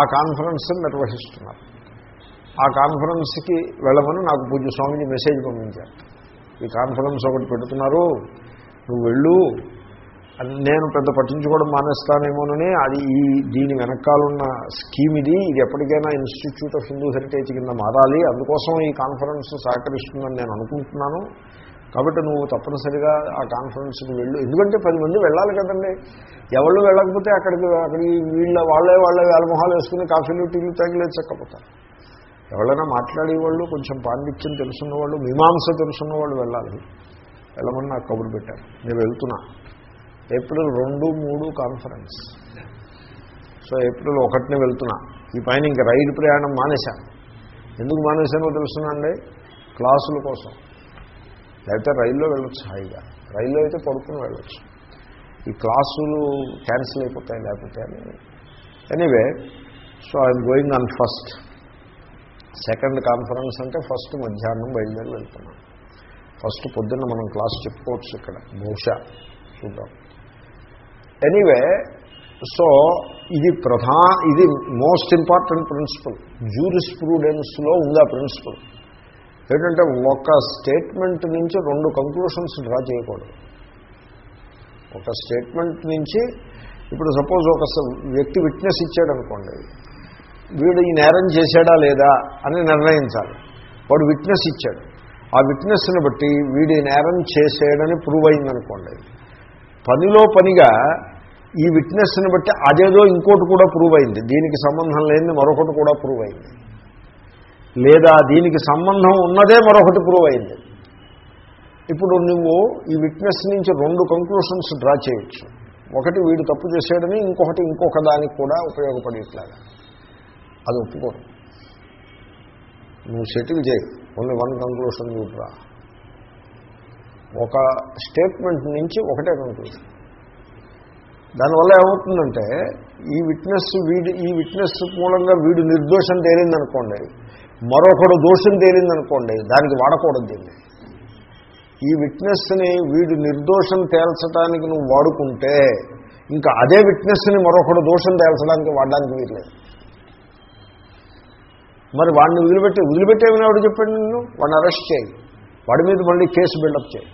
ఆ కాన్ఫరెన్స్ నిర్వహిస్తున్నారు. ఆ కాన్ఫరెన్స్కి వెళ్ళమని నాకు పూజ స్వామిజీ మెసేజ్ పంపించారు. ఈ కాన్ఫరెన్స్ ఒకటి పెడుతున్నారు నువ్వు వెళ్ళు. నేను పెద్ద పట్టించుకోవడం మానేస్తానేమోనని అది ఈ దీని వెనకాలన్న స్కీమ్ ఇది. ఇది ఎప్పటికైనా ఇన్స్టిట్యూట్ ఆఫ్ హిందూ హెరిటేజ్ కింద మారాలి. అందుకోసం ఈ కాన్ఫరెన్స్ సహకరిస్తుందని నేను అనుకుంటున్నాను. కాబట్టి నువ్వు తప్పనిసరిగా ఆ కాన్ఫరెన్స్కి వెళ్ళు. ఎందుకంటే పది మంది వెళ్ళాలి కదండి. ఎవళ్ళు వెళ్ళకపోతే అక్కడికి అక్కడికి వీళ్ళ వాళ్ళే వాళ్ళే వేలమొహాలు వేసుకుని కాఫీలు టీలు తాగిలేదు చక్కపోతారు. ఎవరైనా మాట్లాడేవాళ్ళు కొంచెం పాండిత్యం తెలుసున్న వాళ్ళు మీమాంస తెలుసున్న వాళ్ళు వెళ్ళాలి. వెళ్ళమని నాకు కబురు పెట్టారు. నేను వెళ్తున్నా. ఏప్రిల్ రెండు మూడు కాన్ఫరెన్స్ సో ఏప్రిల్ ఒకటిని వెళ్తున్నా. ఈ పైన ఇంకా రైలు ప్రయాణం మానేశాను. ఎందుకు మానేశానో తెలుసునండి? క్లాసుల కోసం. లేకపోతే రైల్లో వెళ్ళొచ్చు హాయిగా. రైల్లో అయితే పడుకుని వెళ్ళొచ్చు. ఈ క్లాసులు క్యాన్సిల్ అయిపోతాయి లేకపోతే అని. Anyway so I'm going on first second conference అంటే ఫస్ట్ మధ్యాహ్నం బయలుదేరి వెళ్తున్నాం. ఫస్ట్ పొద్దున్న మనం క్లాస్ చెప్పుకోవచ్చు ఇక్కడ. బహుశా చూద్దాం. ఎనీవే సో ఇది ప్రధా ఇది మోస్ట్ ఇంపార్టెంట్ ప్రిన్సిపల్ జూరిస్ ప్రూడెన్స్లో ఉంది ఆ ప్రిన్సిపల్ ఏంటంటే ఒక స్టేట్మెంట్ నుంచి రెండు కంక్లూషన్స్ డ్రా చేయకూడదు. ఒక స్టేట్మెంట్ నుంచి ఇప్పుడు సపోజ్ ఒక వ్యక్తి విట్నెస్ ఇచ్చాడు అనుకోండి వీడు ఈ నేరం చేశాడా లేదా అని నిర్ణయించాలి. వాడు విట్నెస్ ఇచ్చాడు. ఆ విట్నెస్ని బట్టి వీడు ఈ నేరం చేసేయడని ప్రూవ్ అయిందనుకోండి. పనిలో పనిగా ఈ విట్నెస్ని బట్టి అదేదో ఇంకోటి కూడా ప్రూవ్ అయింది. దీనికి సంబంధం లేని మరొకటి కూడా ప్రూవ్ అయింది. లేదా దీనికి సంబంధం ఉన్నదే మరొకటి ప్రూవ్ అయింది. ఇప్పుడు నువ్వు ఈ విట్నెస్ నుంచి రెండు కంక్లూషన్స్ డ్రా చేయొచ్చు. ఒకటి వీడు తప్పు చేశాడని ఇంకొకటి ఇంకొక దానికి కూడా ఉపయోగపడేట్లాగా. అది ఒప్పుకోరు. నువ్వు సెటిల్ చేయి. ఓన్లీ వన్ కంక్లూషన్ చూడరా డ్రా ఒక స్టేట్మెంట్ నుంచి ఒకటే కంక్లూషన్ దానివల్ల ఏమవుతుందంటే ఈ విట్నెస్ వీడి ఈ విట్నెస్ మూలంగా వీడు నిర్దోషం తేలిందనుకోండి మరొకడు దోషం తేలిందనుకోండి దానికి వాడకూడదు దీన్ని. ఈ విట్నెస్ని వీడు నిర్దోషం తేల్చడానికి నువ్వు వాడుకుంటే ఇంకా అదే విట్నెస్ని మరొకడు దోషం తేల్చడానికి వాడడానికి వీరలేదు మరి వాడిని వదిలిపెట్టి వదిలిపెట్టేమని వాడు చెప్పాడు నిన్ను? వాడిని అరెస్ట్ చేయి. వాడి మీద మళ్ళీ కేసు బిల్డప్ చేయి.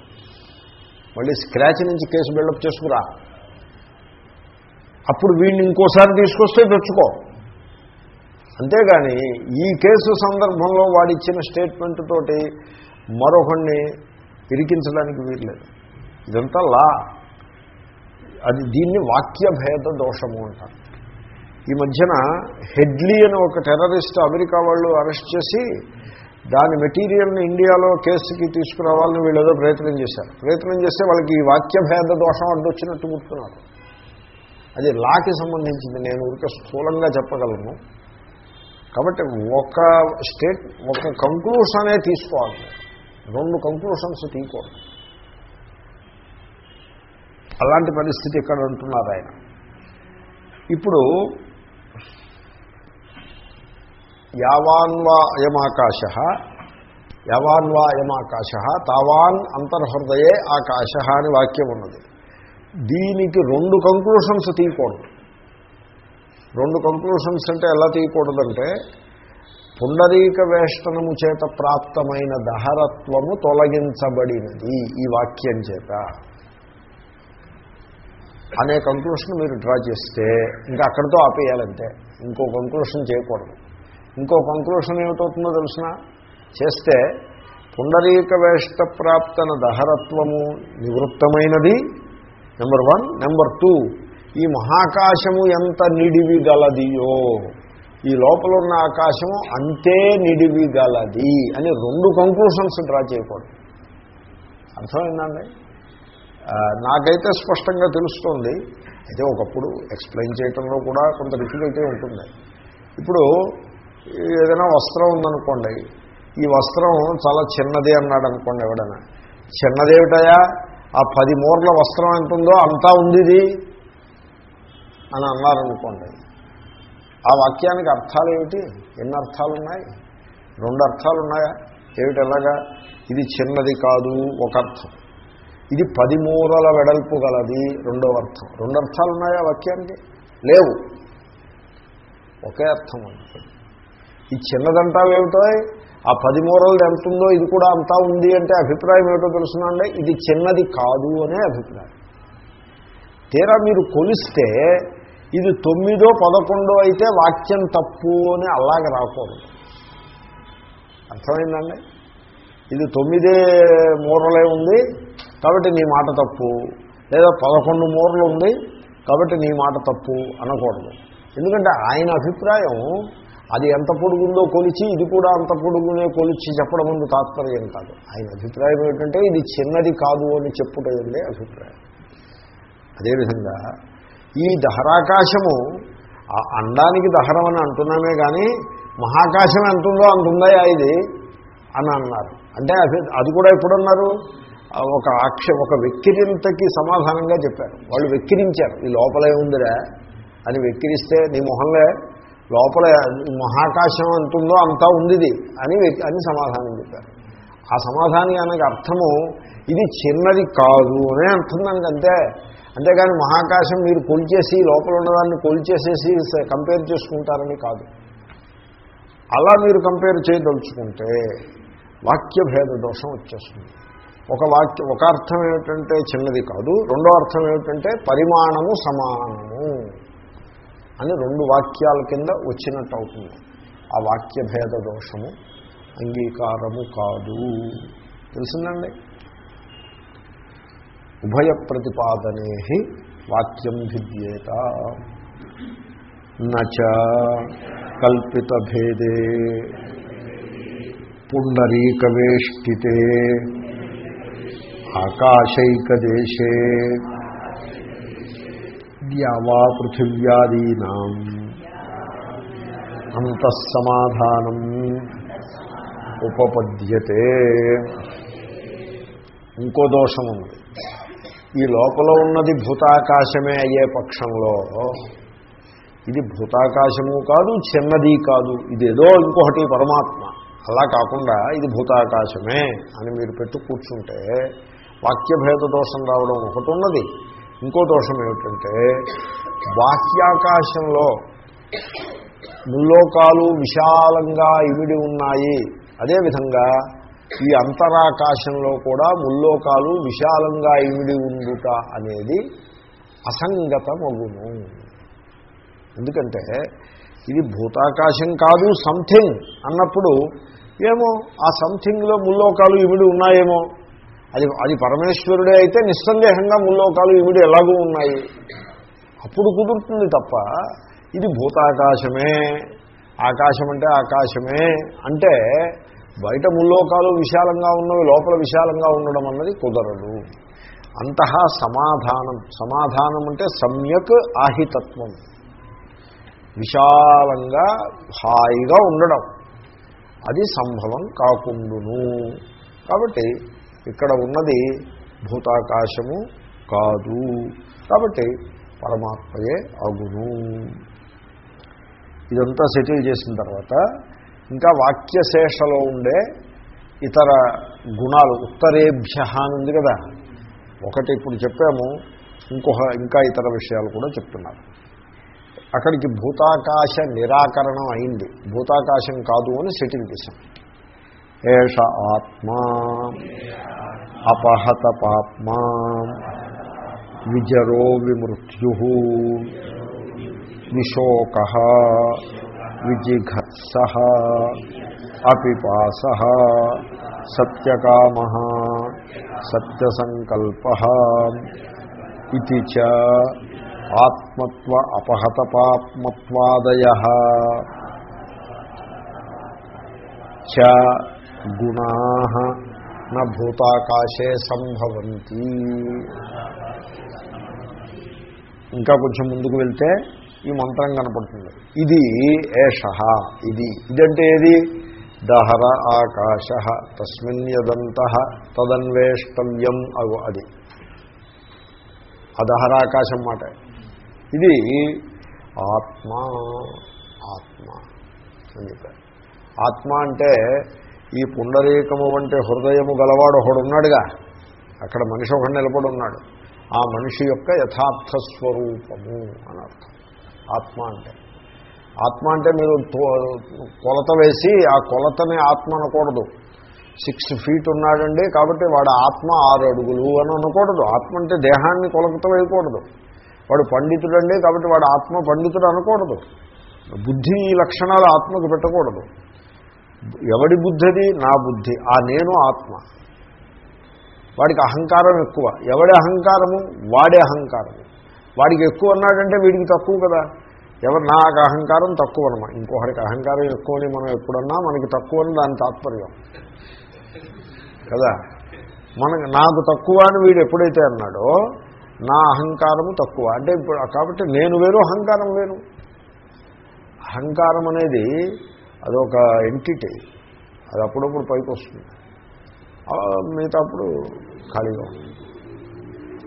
మళ్ళీ స్క్రాచ్ నుంచి కేసు బిల్డప్ చేసుకురా. అప్పుడు వీడిని ఇంకోసారి తీసుకొస్తే తెచ్చుకో. అంతేగాని ఈ కేసు సందర్భంలో వాడిచ్చిన స్టేట్మెంట్ తోటి మరొకడిని ఇరికించడానికి వీర్లేదు ఇదంతా లా. అది దీన్ని వాక్యభేద దోషము అంటారు. ఈ మధ్యన హెడ్లీ అని ఒక టెర్రరిస్ట్ అమెరికా వాళ్ళు అరెస్ట్ చేసి దాని మెటీరియల్ని ఇండియాలో కేసుకి తీసుకురావాలని వీళ్ళు ఏదో ప్రయత్నం చేశారు. ప్రయత్నం చేస్తే వాళ్ళకి ఈ వాక్యభేద దోషం అడ్డొచ్చినట్టు గుర్తున్నారు. అది లాకి సంబంధించింది. నేను ఊరికే స్థూలంగా చెప్పగలను. కాబట్టి ఒక స్టేట్ ఒక కంక్లూషనే తీసుకోవాలి. రెండు కంక్లూషన్స్ తీయకూడదు. అలాంటి పరిస్థితి ఇక్కడ అంటున్నారు ఆయన. ఇప్పుడు యావాన్వా అయమాకాశ యావాన్వా అయమాకాశ తావాన్ అంతర్హృదయే ఆకాశ అని వాక్యం ఉన్నది. దీనికి రెండు కంక్లూషన్స్ తీయకూడదు. రెండు కంక్లూషన్స్ అంటే ఎలా తీయకూడదంటే పుండరీక వేష్టనము చేత ప్రాప్తమైన దహరత్వము తొలగించబడినది ఈ వాక్యం చేత. అనే కంక్లూషన్ మీరు డ్రా చేస్తే ఇంకా అక్కడితో ఆపేయాలంటే ఇంకో కంక్లూషన్ చేయకూడదు. ఇంకో కంక్లూషన్ ఏమిటవుతుందో తెలిసిన? చేస్తే పుండరీక వేష్ట ప్రాప్తన దహరత్వము నివృత్తమైనది. నెంబర్ వన్ నెంబర్ టూ ఈ మహాకాశము ఎంత నిడివి గలదియో ఈ లోపల ఉన్న ఆకాశము అంతే నిడివి గలది అని రెండు కంక్లూషన్స్ డ్రా చేయకూడదు. అర్థమైందండి? నాకైతే స్పష్టంగా తెలుస్తుంది. అయితే ఒకప్పుడు ఎక్స్ప్లెయిన్ చేయటంలో కూడా కొంత డిఫికల్టీ ఉంటుంది. ఇప్పుడు ఏదైనా వస్త్రం ఉందనుకోండి ఈ వస్త్రం చాలా చిన్నది అన్నాడు అనుకోండి ఎవడైనా. చిన్నదేమిటయా ఆ పది మూరల వస్త్రం ఎంత ఉందో అంతా ఉంది ఇది. అని అన్నారనుకోండి. ఆ వాక్యానికి అర్థాలు ఏమిటి? ఎన్ని అర్థాలు ఉన్నాయి రెండు అర్థాలు ఉన్నాయా ఏమిటి ఎలాగా? ఇది చిన్నది కాదు ఒక అర్థం. ఇది పది మూరల వెడల్పు గలది రెండో అర్థం. రెండు అర్థాలు ఉన్నాయా వాక్యానికి? లేవు. ఒకే అర్థం ఉంటుంది ఈ చిన్నదంటావేమిటో ఆ పది మూరలది ఎంత ఉందో ఇది కూడా అంతా ఉంది అంటే అభిప్రాయం ఏమిటో తెలుసునండి ఇది చిన్నది కాదు అనే అభిప్రాయం. తీరా మీరు కొలిస్తే ఇది తొమ్మిదో పదకొండో అయితే వాక్యం తప్పు అని అలాగ రాకూడదు. అర్థమైందండి? ఇది తొమ్మిదే మూరలే ఉంది కాబట్టి నీ మాట తప్పు. లేదా పదకొండు మూరలు ఉంది కాబట్టి నీ మాట తప్పు అనకూడదు. ఎందుకంటే ఆయన అభిప్రాయం అది ఎంత పొడుగుందో కొలిచి ఇది కూడా అంత పొడుగునే కొలిచి చెప్పడం ముందు తాత్పర్యం కాదు. ఆయన అభిప్రాయం ఏంటంటే ఇది చిన్నది కాదు అని చెప్పుటండి అభిప్రాయం. అదేవిధంగా ఈ దహరాకాశము ఆ అండానికి దహరం అని అంటున్నామే కానీ మహాకాశం ఎంత ఉందో అంత ఉందయా ఇది? అని అన్నారు. అంటే అది అది కూడా ఎప్పుడన్నారు? ఒక ఆక్ష ఒక వెక్కిరింతకి సమాధానంగా చెప్పారు. వాళ్ళు వెక్కిరించారు. ఈ లోపలే ఉందిరా అని వెక్కిరిస్తే నీ మొహంలో లోపల మహాకాశం ఎంత ఉందో అంతా ఉంది ఇది అని అని సమాధానం చెప్పారు. ఆ సమాధానానికి అర్థము ఇది చిన్నది కాదు అనే అర్థం దానికి అంతే అంతేగాని మహాకాశం మీరు కొలిచేసి లోపల ఉన్నదాన్ని కొలిచేసేసి కంపేర్ చేసుకుంటారని కాదు. అలా మీరు కంపేర్ చేయదలుచుకుంటే వాక్య భేద దోషం వచ్చేస్తుంది. ఒక వాక్య ఒక అర్థం ఏమిటంటే చిన్నది కాదు రెండో అర్థం ఏమిటంటే పరిమాణము సమానము అని రెండు వాక్యాల కింద వచ్చినట్టు అవుతుంది. ఆ వాక్య భేద దోషము అంగీకారము కాదు. తెలిసిందండి? ఉభయ ప్రతిపాదనే వాక్యం భిద్యేత. నచ కల్పిత భేదే పుండరీకవేష్టితే ఆకాశైకదేశే ద్యావా పృథివ్యాదీనా. అంతఃసమాధానం ఉపపద్యతే. ఇంకో దోషం ఉంది. ఈ లోపల ఉన్నది భూతాకాశమే అయ్యే పక్షంలో ఇది భూతాకాశము కాదు చిన్నది కాదు. ఇదేదో ఇంకొకటి పరమాత్మ. అలా కాకుండా ఇది భూతాకాశమే అని మీరు పెట్టు కూర్చుంటే వాక్యభేద దోషం రావడం ఒకటి ఉన్నది ఇంకో దోషం ఏమిటంటే వాక్యాకాశంలో ముల్లోకాలు విశాలంగా ఇమిడి ఉన్నాయి. అదేవిధంగా ఈ అంతరాకాశంలో కూడా ముల్లోకాలు విశాలంగా ఇమిడి ఉండుట అనేది అసంగతమగును. ఎందుకంటే ఇది భూతాకాశం కాదు సంథింగ్ అన్నప్పుడు ఏమో ఆ సంథింగ్లో ముల్లోకాలు ఇమిడి ఉన్నాయేమో. అది అది పరమేశ్వరుడే అయితే నిస్సందేహంగా ముల్లోకాలు ఇమిడి ఎలాగూ ఉన్నాయి. అప్పుడు కుదురుతుంది తప్ప ఇది భూతాకాశమే. ఆకాశం అంటే ఆకాశమే అంటే బయట ముల్లోకాలు విశాలంగా ఉన్నవి లోపల విశాలంగా ఉండడం అన్నది కుదరదు. అంతః సమాధానం. సమాధానం అంటే సమ్యక్ ఆహితత్వం. విశాలంగా హాయిగా ఉండడం. అది సంభవం కాకుండును. కాబట్టి ఇక్కడ ఉన్నది భూతాకాశము కాదు. కాబట్టి పరమాత్మయే అగును. ఇదంతా సెటిల్ చేసిన తర్వాత ఇంకా వాక్యశేషలో ఉండే ఇతర గుణాలు ఉత్తరేభ్య అని ఉంది కదా. ఒకటి ఇప్పుడు చెప్పాము ఇంకొక ఇంకా ఇతర విషయాలు కూడా చెప్తున్నారు. అక్కడికి భూతాకాశ నిరాకరణం అయింది. భూతాకాశం కాదు అని సెటిల్ చేశాం. ఏష ఆత్మా అపహత పాప్మా విజరో విమృత్యు విశోక విజిఘత్స అపిపాస సత్యకామ సత్యసంకల్ప ఇది చ ఆత్మత్వ అపహతపాత్మత్వాదయ చ గుణా భూతాకాశే సంభవంతి ఇంకా కొంచెం ముందుకు వెళ్తే ఈ మంత్రం కనపడుతుంది. ఇది ఏష ఇది. ఇదంటే ఏది? దహర ఆకాశ తస్మిన్ యదంత తదన్వేష్టవ్యం అగు అది. అదహరాకాశం మాట. ఇది ఆత్మ ఆత్మ అని చెప్పారు. ఆత్మ అంటే ఈ పుండరీకము వంటి హృదయము గలవాడు ఒకడున్నాడుగా అక్కడ మనిషి ఒకడు నిలబడి ఉన్నాడు. ఆ మనిషి యొక్క యథార్థ స్వరూపము అనర్థం ఆత్మ అంటే. ఆత్మ అంటే మీరు కొలత వేసి ఆ కొలతని ఆత్మ అనకూడదు. సిక్స్ ఫీట్ ఉన్నాడండి కాబట్టి వాడు ఆత్మ ఆరు అడుగులు అని అనకూడదు. ఆత్మ అంటే దేహాన్ని కొలత వేయకూడదు. వాడు పండితుడండి కాబట్టి వాడు ఆత్మ పండితుడు అనకూడదు. బుద్ధి లక్షణాలు ఆత్మకు పెట్టకూడదు. ఎవడి బుద్ధిది? నా బుద్ధి. ఆ నేను ఆత్మ. వాడికి అహంకారం ఎక్కువ. ఎవడి అహంకారము? వాడే అహంకారం వాడికి ఎక్కువ అన్నాడంటే వీడికి తక్కువ కదా. ఎవరు నాకు అహంకారం తక్కువ అనమా ఇంకొకరికి అహంకారం ఎక్కువని మనం ఎప్పుడన్నా మనకి తక్కువ అని దాని తాత్పర్యం. కదా? మనకు నాకు తక్కువ అని వీడు ఎప్పుడైతే అన్నాడో నా అహంకారము తక్కువ. అంటే ఇప్పుడు కాబట్టి నేను వేరు అహంకారం వేరు. అహంకారం అనేది అదొక ఎంటిటీ అది అప్పుడప్పుడు పైకి వస్తుంది. మిగతా అప్పుడు ఖాళీగా ఉంటుంది.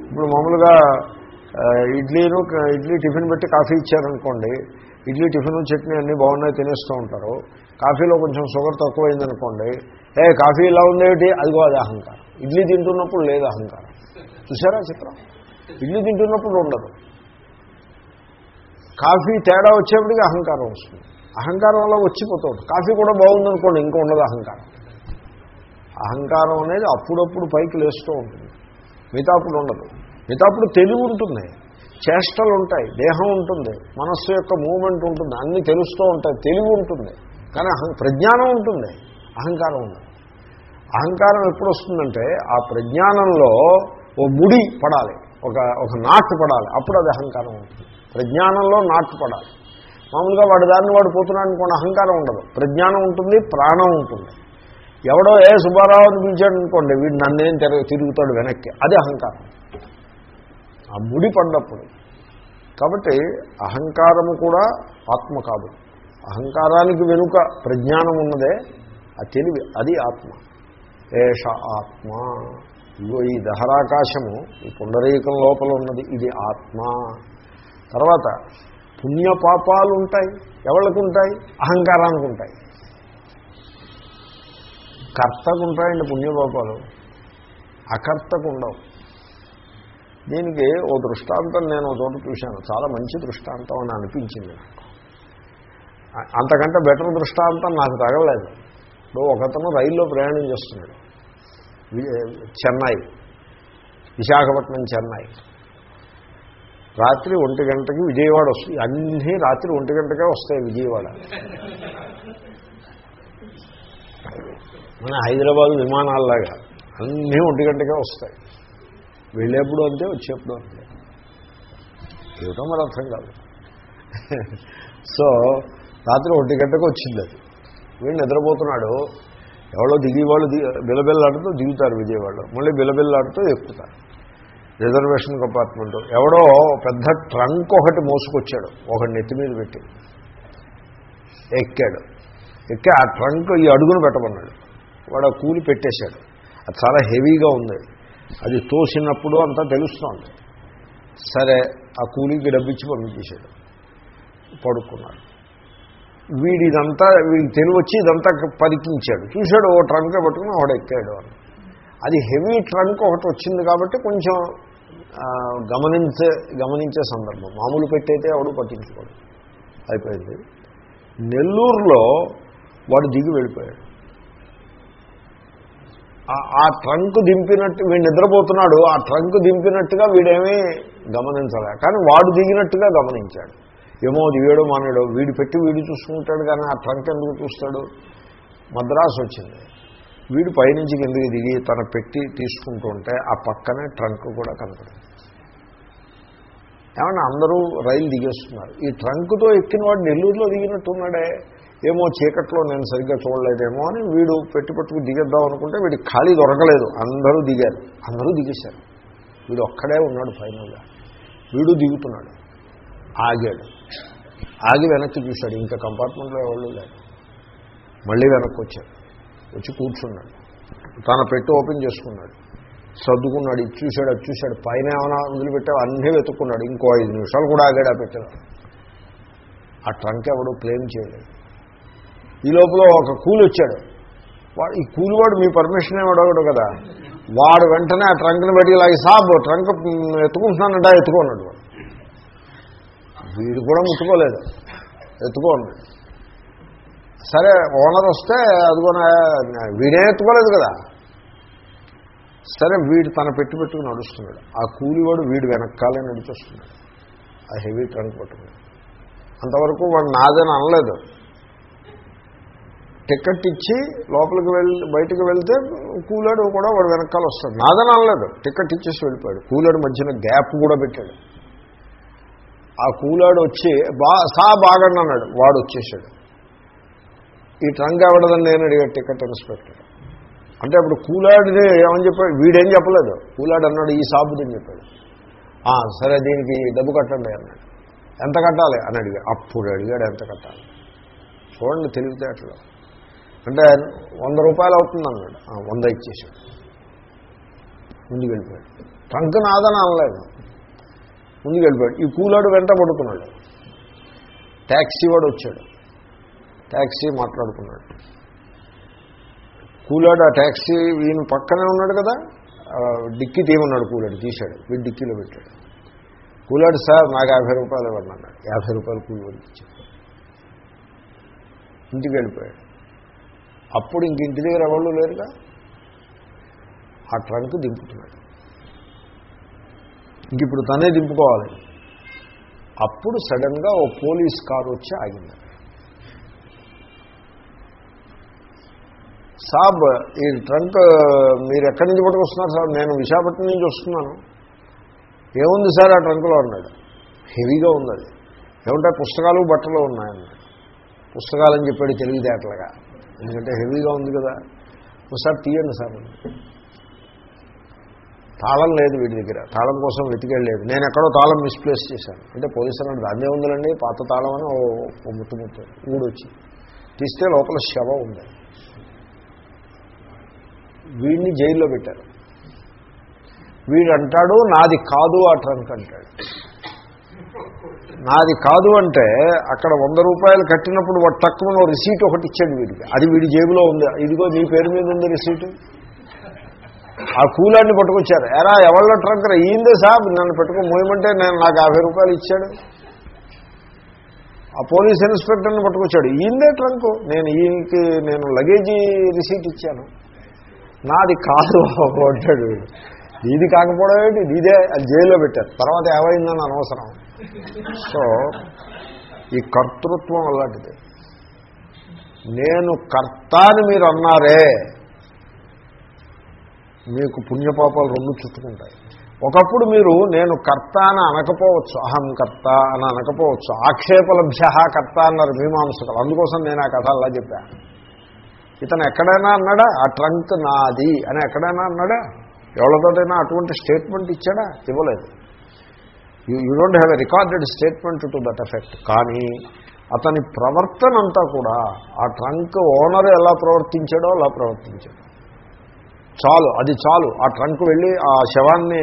ఇప్పుడు మామూలుగా ఇడ్లీను ఇడ్లీ టిఫిన్ పెట్టి కాఫీ ఇచ్చారనుకోండి ఇడ్లీ టిఫిన్ చట్నీ అన్నీ బాగున్నాయి తినేస్తూ ఉంటారు. కాఫీలో కొంచెం షుగర్ తక్కువైందనుకోండి ఏ కాఫీ ఇలా ఉందేమిటి అదిగో అది అహంకారం. ఇడ్లీ తింటున్నప్పుడు లేదు అహంకారం. చూసారా చిత్రం? ఇడ్లీ తింటున్నప్పుడు ఉండదు. కాఫీ తేడా వచ్చేప్పటికి అహంకారం వస్తుంది. అహంకారం వల్ల వచ్చిపోతుంది. కాఫీ కూడా బాగుందనుకోండి ఇంకా ఉండదు అహంకారం. అహంకారం అనేది అప్పుడప్పుడు పైకి లేస్తూ ఉంటుంది. మిగతాప్పుడు ఉండదు. మిగతాప్పుడు తెలివి ఉంటుంది. చేష్టలు ఉంటాయి దేహం ఉంటుంది మనస్సు యొక్క మూమెంట్ ఉంటుంది అన్నీ తెలుస్తూ ఉంటాయి తెలివి ఉంటుంది. కానీ అహం ప్రజ్ఞానం ఉంటుంది అహంకారం ఉంది అహంకారం ఎప్పుడు వస్తుందంటే ఆ ప్రజ్ఞానంలో ఓ ముడి పడాలి ఒక ఒక నాటు పడాలి అప్పుడు అది అహంకారం ఉంటుంది. ప్రజ్ఞానంలో నాటు పడాలి. మామూలుగా వాడు దాన్ని వాడు పోతున్నాడు అనుకోండి అహంకారం ఉండదు. ప్రజ్ఞానం ఉంటుంది ప్రాణం ఉంటుంది. ఎవడో ఏ సుబ్బారావు పిలిచాడు అనుకోండి వీడు నన్నేం తిరుగుతాడు వెనక్కి అది అహంకారం. ఆ ముడి పడ్డప్పుడు కాబట్టి అహంకారము కూడా ఆత్మ కాదు. అహంకారానికి వెనుక ప్రజ్ఞానం ఉన్నదే ఆ తెలివి అది ఆత్మ. ఏష ఆత్మ. ఇగో ఈ దహరాకాశము ఈ పుండరీకం లోపల ఉన్నది ఇది ఆత్మ. తర్వాత పుణ్యపాపాలు ఉంటాయి ఎవరికి ఉంటాయి అహంకారానికి ఉంటాయి కర్తకు ఉంటాయండి పుణ్యపాపాలు. అకర్తకు ఉండవు దీనికి ఓ దృష్టాంతం నేను ఒక చోట చూశాను. చాలా మంచి దృష్టాంతం అని అనిపించింది నాకు. అంతకంటే బెటర్ దృష్టాంతం నాకు తగలేదు. ఇప్పుడు ఒకతను రైల్లో ప్రయాణం చేస్తున్నాడు. చెన్నై విశాఖపట్నం చెన్నై. రాత్రి ఒంటి గంటకి విజయవాడ వస్తుంది అన్నీ రాత్రి ఒంటి గంటకే వస్తాయి విజయవాడ. మన హైదరాబాద్ విమానాల్లాగా అన్నీ ఒంటి గంటకే వస్తాయి. వెళ్ళేప్పుడు అంతే వచ్చేప్పుడు అంతే. ఏమిటో మరి అర్థం కాదు. సో రాత్రి ఒంటి గంటకు వచ్చింది అది. వీడు నిద్రపోతున్నాడు. ఎవరో దిగి బిలబిల్లాడుతూ దిగుతారు విజయవాడలో. మళ్ళీ బిలబిల్లాడుతూ ఎక్కుతారు. Reservation compartment. ఎవడో పెద్ద ట్రంక్ ఒకటి మోసుకొచ్చాడు. ఒకటి నెత్తి మీద పెట్టి. ఎక్కాడు. ఎక్కి ఆ ట్రంక్ ఈ అడుగును పెట్టమన్నాడు. వాడు ఆ కూలి పెట్టేశాడు. అది చాలా హెవీగా ఉంది. అది తోసినప్పుడు అంతా తెలుస్తోంది. సరే ఆ కూలీకి డబ్బిచ్చి పంపించేశాడు. పడుకున్నాడు. వీడి ఇదంతా వీడికి తెలివచ్చి ఇదంతా పరికించాడు చూశాడు ఓ ట్రంక్ పట్టుకుని ఒకడు ఎక్కాడు అని. అది హెవీ ట్రంక్ ఒకటి వచ్చింది కాబట్టి కొంచెం గమనించే గమనించే సందర్భం. మామూలు పెట్టయితే ఎవడు పట్టించుకోడు. అయిపోయింది. నెల్లూరులో వాడు దిగి వెళ్ళిపోయాడు. ఆ ట్రంక్ దింపినట్టు వీడు నిద్రపోతున్నాడు ఆ ట్రంక్ దింపినట్టుగా వీడేమీ గమనించలే. కానీ వాడు దిగినట్టుగా గమనించాడు. ఏమో వీడో మానాడో వీడు పెట్టి వీడు చూసుకుంటాడు కానీ ఆ ట్రంక్ ఎందుకు చూస్తాడు? మద్రాసు వచ్చింది. వీడు పైనుంచి కిందకి దిగి తన పెట్టి తీసుకుంటూ ఉంటే ఆ పక్కనే ట్రంక్ కూడా కనపడింది. ఏమన్నా అందరూ రైలు దిగేస్తున్నారు. ఈ ట్రంక్తో ఎక్కిన వాడు నెల్లూరులో దిగినట్టున్నాడే. ఏమో చీకట్లో నేను సరిగ్గా చూడలేదేమో అని వీడు పెట్టి పట్టుకు దిగేద్దాం అనుకుంటే వీడి ఖాళీ దొరకలేదు. అందరూ దిగారు. అందరూ దిగేశారు. వీడు ఒక్కడే ఉన్నాడు ఫైనల్గా. వీడు దిగుతున్నాడు. ఆగాడు. ఆగి వెనక్కి చూశాడు. ఇంకా కంపార్ట్మెంట్లో ఎవరు లేదు మళ్ళీ వెనక్కి వచ్చాడు వచ్చి కూర్చున్నాడు. తన పెట్టి ఓపెన్ చేసుకున్నాడు. సర్దుకున్నాడు. ఇది చూశాడు అది చూశాడు. పైన ఏమైనా వదిలిపెట్టావు? అన్నీ వెతుక్కున్నాడు. ఇంకో ఐదు నిమిషాలు కూడా ఆగాడు ఆ పెట్టాడు ఆ ట్రంక్ ఎవడు క్లెయిమ్ చేయలేదు. ఈ లోపల ఒక కూలి వచ్చాడు. వాడు ఈ కూలివాడు మీ పర్మిషన్ ఏమడగడు కదా? వాడు వెంటనే ఆ ట్రంక్ని బట్టి ఇలాగే సాబ్ ట్రంక్ ఎత్తుకుంటున్నానంట ఎత్తుకున్నాడు వాడు. వీడు కూడా ముట్టుకోలేదు. ఎత్తుకో సరే ఓనర్ వస్తే అదిగోనా వీడే ఎత్తుకోలేదు కదా? సరే వీడు తన పెట్టి పెట్టుకుని నడుస్తున్నాడు. ఆ కూలివాడు వీడు వెనక్కాలే నడిచొస్తున్నాడు. ఆ హెవీ ట్రంక్ పట్టుకుని అంతవరకు వాడు నాదని అనలేదు. టికెట్ ఇచ్చి లోపలికి వెళ్ళి బయటకు వెళ్తే కూలాడు కూడా వాడు వెనకాల వస్తాడు నాదని అనలేదు టికెట్ ఇచ్చేసి వెళ్ళిపోయాడు. కూలాడు మధ్యన గ్యాప్ కూడా పెట్టాడు. ఆ కూలాడు వచ్చి బా సా బాగండి అన్నాడు. వాడు వచ్చేసాడు. ఈ ట్రంక్ ఎవడదని నేను అడిగాడు టికెట్ ఇన్స్పెక్టర్. అంటే అప్పుడు కూలాడిని ఏమని చెప్పాడు? వీడేం చెప్పలేదు. కూలాడు అన్నాడు ఈ సాబుదని చెప్పాడు. "ఆ, సరే దీనికి డబ్బు కట్టండి అన్నాడు. ఎంత కట్టాలి? అని అడిగాడు. అప్పుడు అడిగాడు ఎంత కట్టాలి? చూడండి తెలివితేటలు. అంటే వంద రూపాయలు అవుతుంది అన్నాడు. వంద ఇచ్చేసాడు ముందుకు వెళ్ళిపోయాడు. ట్రంక్ నాదని అనలేదు. ముందుకు వెళ్ళిపోయాడు. ఈ కూలాడు వెంట పడుకున్నాడు. ట్యాక్సీ వాడు వచ్చాడు. ట్యాక్సీ మాట్లాడుకున్నాడు. కూలాడు ఆ ట్యాక్సీ ఈయన పక్కనే ఉన్నాడు కదా? డిక్కీ తీయమన్నాడు కూలాడు తీశాడు. వీడు డిక్కీలో పెట్టాడు. కూలాడు సార్ నాకు యాభై రూపాయలు ఇవ్వండి అన్నాడు. యాభై రూపాయలు కూలి ఇచ్చాడు. ఇంటికి వెళ్ళిపోయాడు. అప్పుడు ఇంక ఇంటి దగ్గర ఎవరు లేరుగా? ఆ ట్రంక్ దింపుతున్నాడు. ఇంక ఇప్పుడు తనే దింపుకోవాలి. అప్పుడు సడన్గా ఓ పోలీస్ కారు వచ్చి ఆగింది. సాబ్ ఈ ట్రంక్ మీరు ఎక్కడి నుంచి పట్టుకొస్తున్నారు సార్ నేను విశాఖపట్నం నుంచి వస్తున్నాను. ఏముంది సార్ ఆ ట్రంక్లో అన్నాడు. హెవీగా ఉంది అది. ఏమంటే పుస్తకాలు బట్టలు ఉన్నాయన్నాడు. పుస్తకాలని చెప్పాడు తెలివితేటలుగా. ఎందుకంటే హెవీగా ఉంది కదా. ఒకసారి తీయండి సార్. తాళం లేదు వీడి దగ్గర. తాళం కోసం వెతికెళ్ళలేదు నేను ఎక్కడో తాళం మిస్ప్లేస్ చేశాను. అంటే పోలీసు అన్నాడు దాన్నే ఉందండి పాత తాళం అని ఓ ఓ ముట్టు ముట్టు ఊడొచ్చి. తీస్తే లోపల శవం ఉంది. వీడిని జైల్లో పెట్టారు. వీడు అంటాడు నాది కాదు ఆ ట్రంక్ అంటాడు. నాది కాదు అంటే అక్కడ వంద రూపాయలు కట్టినప్పుడు వాడు తక్కువ రిసీట్ ఒకటి ఇచ్చాడు వీడికి. అది వీడి జేబులో ఉంది. ఇదిగో నీ పేరు మీద ఉంది రిసీటు ఆ కూలాన్ని పట్టుకొచ్చారు. ఎరా ఎవళ్ళ ట్రంక్ రా ఈందే సాబ్. నన్ను పెట్టుకో మోయమంటే నేను నాకు యాభై రూపాయలు ఇచ్చాడు. ఆ పోలీస్ ఇన్స్పెక్టర్ని పట్టుకొచ్చాడు. ఈందే ట్రంకు. నేను ఈయనకి నేను లగేజీ రిసీట్ ఇచ్చాను. నాది కాదు అంటాడు ఇది కాకపోవడం ఏంటి? ఇదే అది జైల్లో పెట్టారు. తర్వాత ఏమైందని అనవసరం. సో ఈ కర్తృత్వం అలాంటిది. నేను కర్త అని మీరు అన్నారే మీకు పుణ్యపాపాలు రెండు చుట్టుకుంటాయి. ఒకప్పుడు మీరు నేను కర్త అని అనకపోవచ్చు అహం కర్త అని అనకపోవచ్చు ఆక్షేపలభ్య కర్త అన్నారు మీమాంసకులు. అందుకోసం నేను ఆ కథ అలా చెప్పాను ఇతను ఎక్కడైనా అన్నాడా? ఆ ట్రంక్ నాది అని ఎక్కడైనా అన్నాడా? ఎవరితోటైనా అటువంటి స్టేట్మెంట్ ఇచ్చాడా? ఇవ్వలేదు. You you don't have a recorded statement to that effect కానీ అతని ప్రవర్తన అంతా కూడా ఆ ట్రంక్ ఓనర్ ఎలా ప్రవర్తించాడో అలా ప్రవర్తించాడు. చాలు అది చాలు. ఆ ట్రంక్ వెళ్ళి ఆ శవాన్ని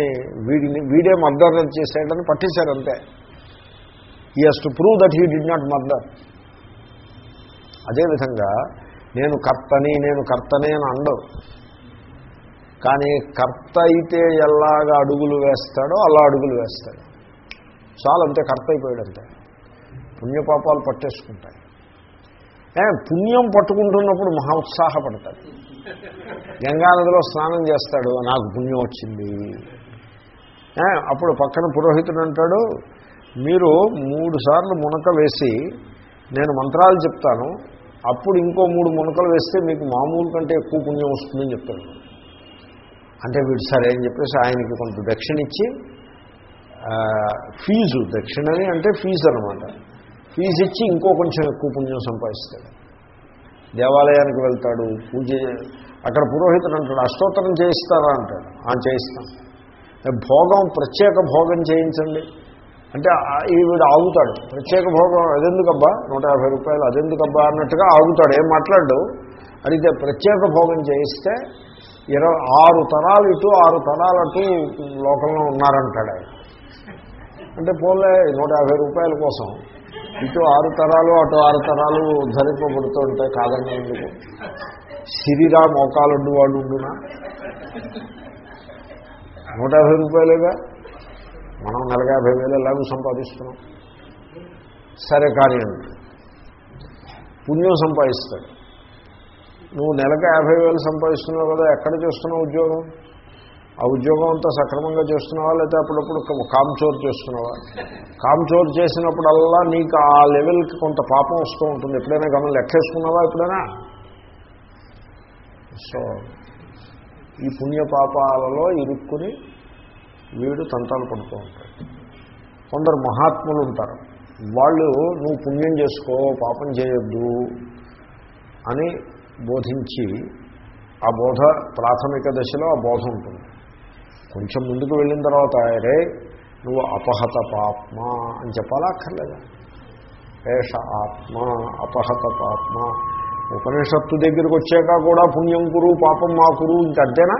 వీడిని వీడే మర్డర్ చేశాడని పట్టేశారు అంతే. ఈ he's to prove that he did not murder అదేవిధంగా నేను కర్తని నేను కర్తనే అని అండవు. కానీ కర్త అయితే ఎలాగా అడుగులు వేస్తాడో అలా అడుగులు వేస్తాడు. చాలు అంతే కర్త అయిపోయాడు అంతే పుణ్యపాపాలు పట్టేసుకుంటాయి. పుణ్యం పట్టుకుంటున్నప్పుడు మహా ఉత్సాహపడతాడు. గంగానదిలో స్నానం చేస్తాడు నాకు పుణ్యం వచ్చింది. అప్పుడు పక్కన పురోహితుడు అంటాడు మీరు మూడు సార్లు మునక వేసి నేను మంత్రాలు చెప్తాను అప్పుడు ఇంకో మూడు మునకలు వేస్తే మీకు మామూలు కంటే ఎక్కువ పుణ్యం వస్తుందని చెప్తాడు. అంటే వీడు సరే అని చెప్పేసి ఆయనకి కొంత దక్షిణ ఇచ్చి ఫీజు దక్షిణని అంటే ఫీజు అనమాట ఫీజు ఇచ్చి ఇంకో కొంచెం ఎక్కువ పుణ్యం సంపాదిస్తాడు. దేవాలయానికి వెళ్తాడు పూజ అక్కడ పురోహితుడు అంటాడు అష్టోత్తరం చేయిస్తారా? అంటాడు. ఆ చేయిస్తాం. భోగం ప్రత్యేక భోగం చేయించండి. అంటే ఈవిడ ఆగుతాడు. ప్రత్యేక భోగం అదెందుకబ్బా? నూట యాభై రూపాయలు అదెందుకబ్బా? అన్నట్టుగా ఆగుతాడు. ఏం మాట్లాడు? అడిగితే ప్రత్యేక భోగం చేయిస్తే ఇరవై ఆరు తరాలు ఇటు ఆరు తరాలు అటు లోకంలో ఉన్నారంటాడు ఆయన. అంటే పోలే నూట యాభై రూపాయల కోసం. ఇటు ఆరు తరాలు అటు ఆరు తరాలు ధరింపబడుతూ ఉంటాయి కాదండి ఎందుకు? సిరిరా మోకాలుండు వాళ్ళు ఉండునా? నూట యాభై రూపాయలేగా? మనం నెలకు యాభై వేలు ఎలాగో సంపాదిస్తున్నాం. సరే కానివ్వండి. పుణ్యం సంపాదిస్తాడు. నువ్వు నెలకు యాభై వేలు సంపాదిస్తున్నావు కదా ఎక్కడ చేస్తున్నావు ఉద్యోగం? ఆ ఉద్యోగం అంతా సక్రమంగా చేస్తున్నావా లేకపోతే అప్పుడప్పుడు కామ్చోర్ చేస్తున్నావా? కామ్చోర్ చేసినప్పుడల్లా నీకు ఆ లెవెల్కి కొంత పాపం వస్తూ ఉంటుంది. ఎప్పుడైనా గమని లెక్కేసుకున్నావా ఎప్పుడైనా? సో ఈ పుణ్యపాపాలలో ఇరుక్కుని వీడు తంతాలు పడుతూ ఉంటాడు. కొందరు మహాత్ములు ఉంటారు. వాళ్ళు నువ్వు పుణ్యం చేసుకో పాపం చేయొద్దు అని బోధించి ఆ బోధ ప్రాథమిక దశలో ఆ బోధ ఉంటుంది. కొంచెం ముందుకు వెళ్ళిన తర్వాత రే నువ్వు అపహత పాత్మ అని చెప్పాలక్కర్లేదా? ఏష ఆత్మ అపహత పాత్మ ఉపనిషత్తు దగ్గరికి వచ్చాక కూడా పుణ్యం కురు పాపం మా కురు ఇంకంతేనా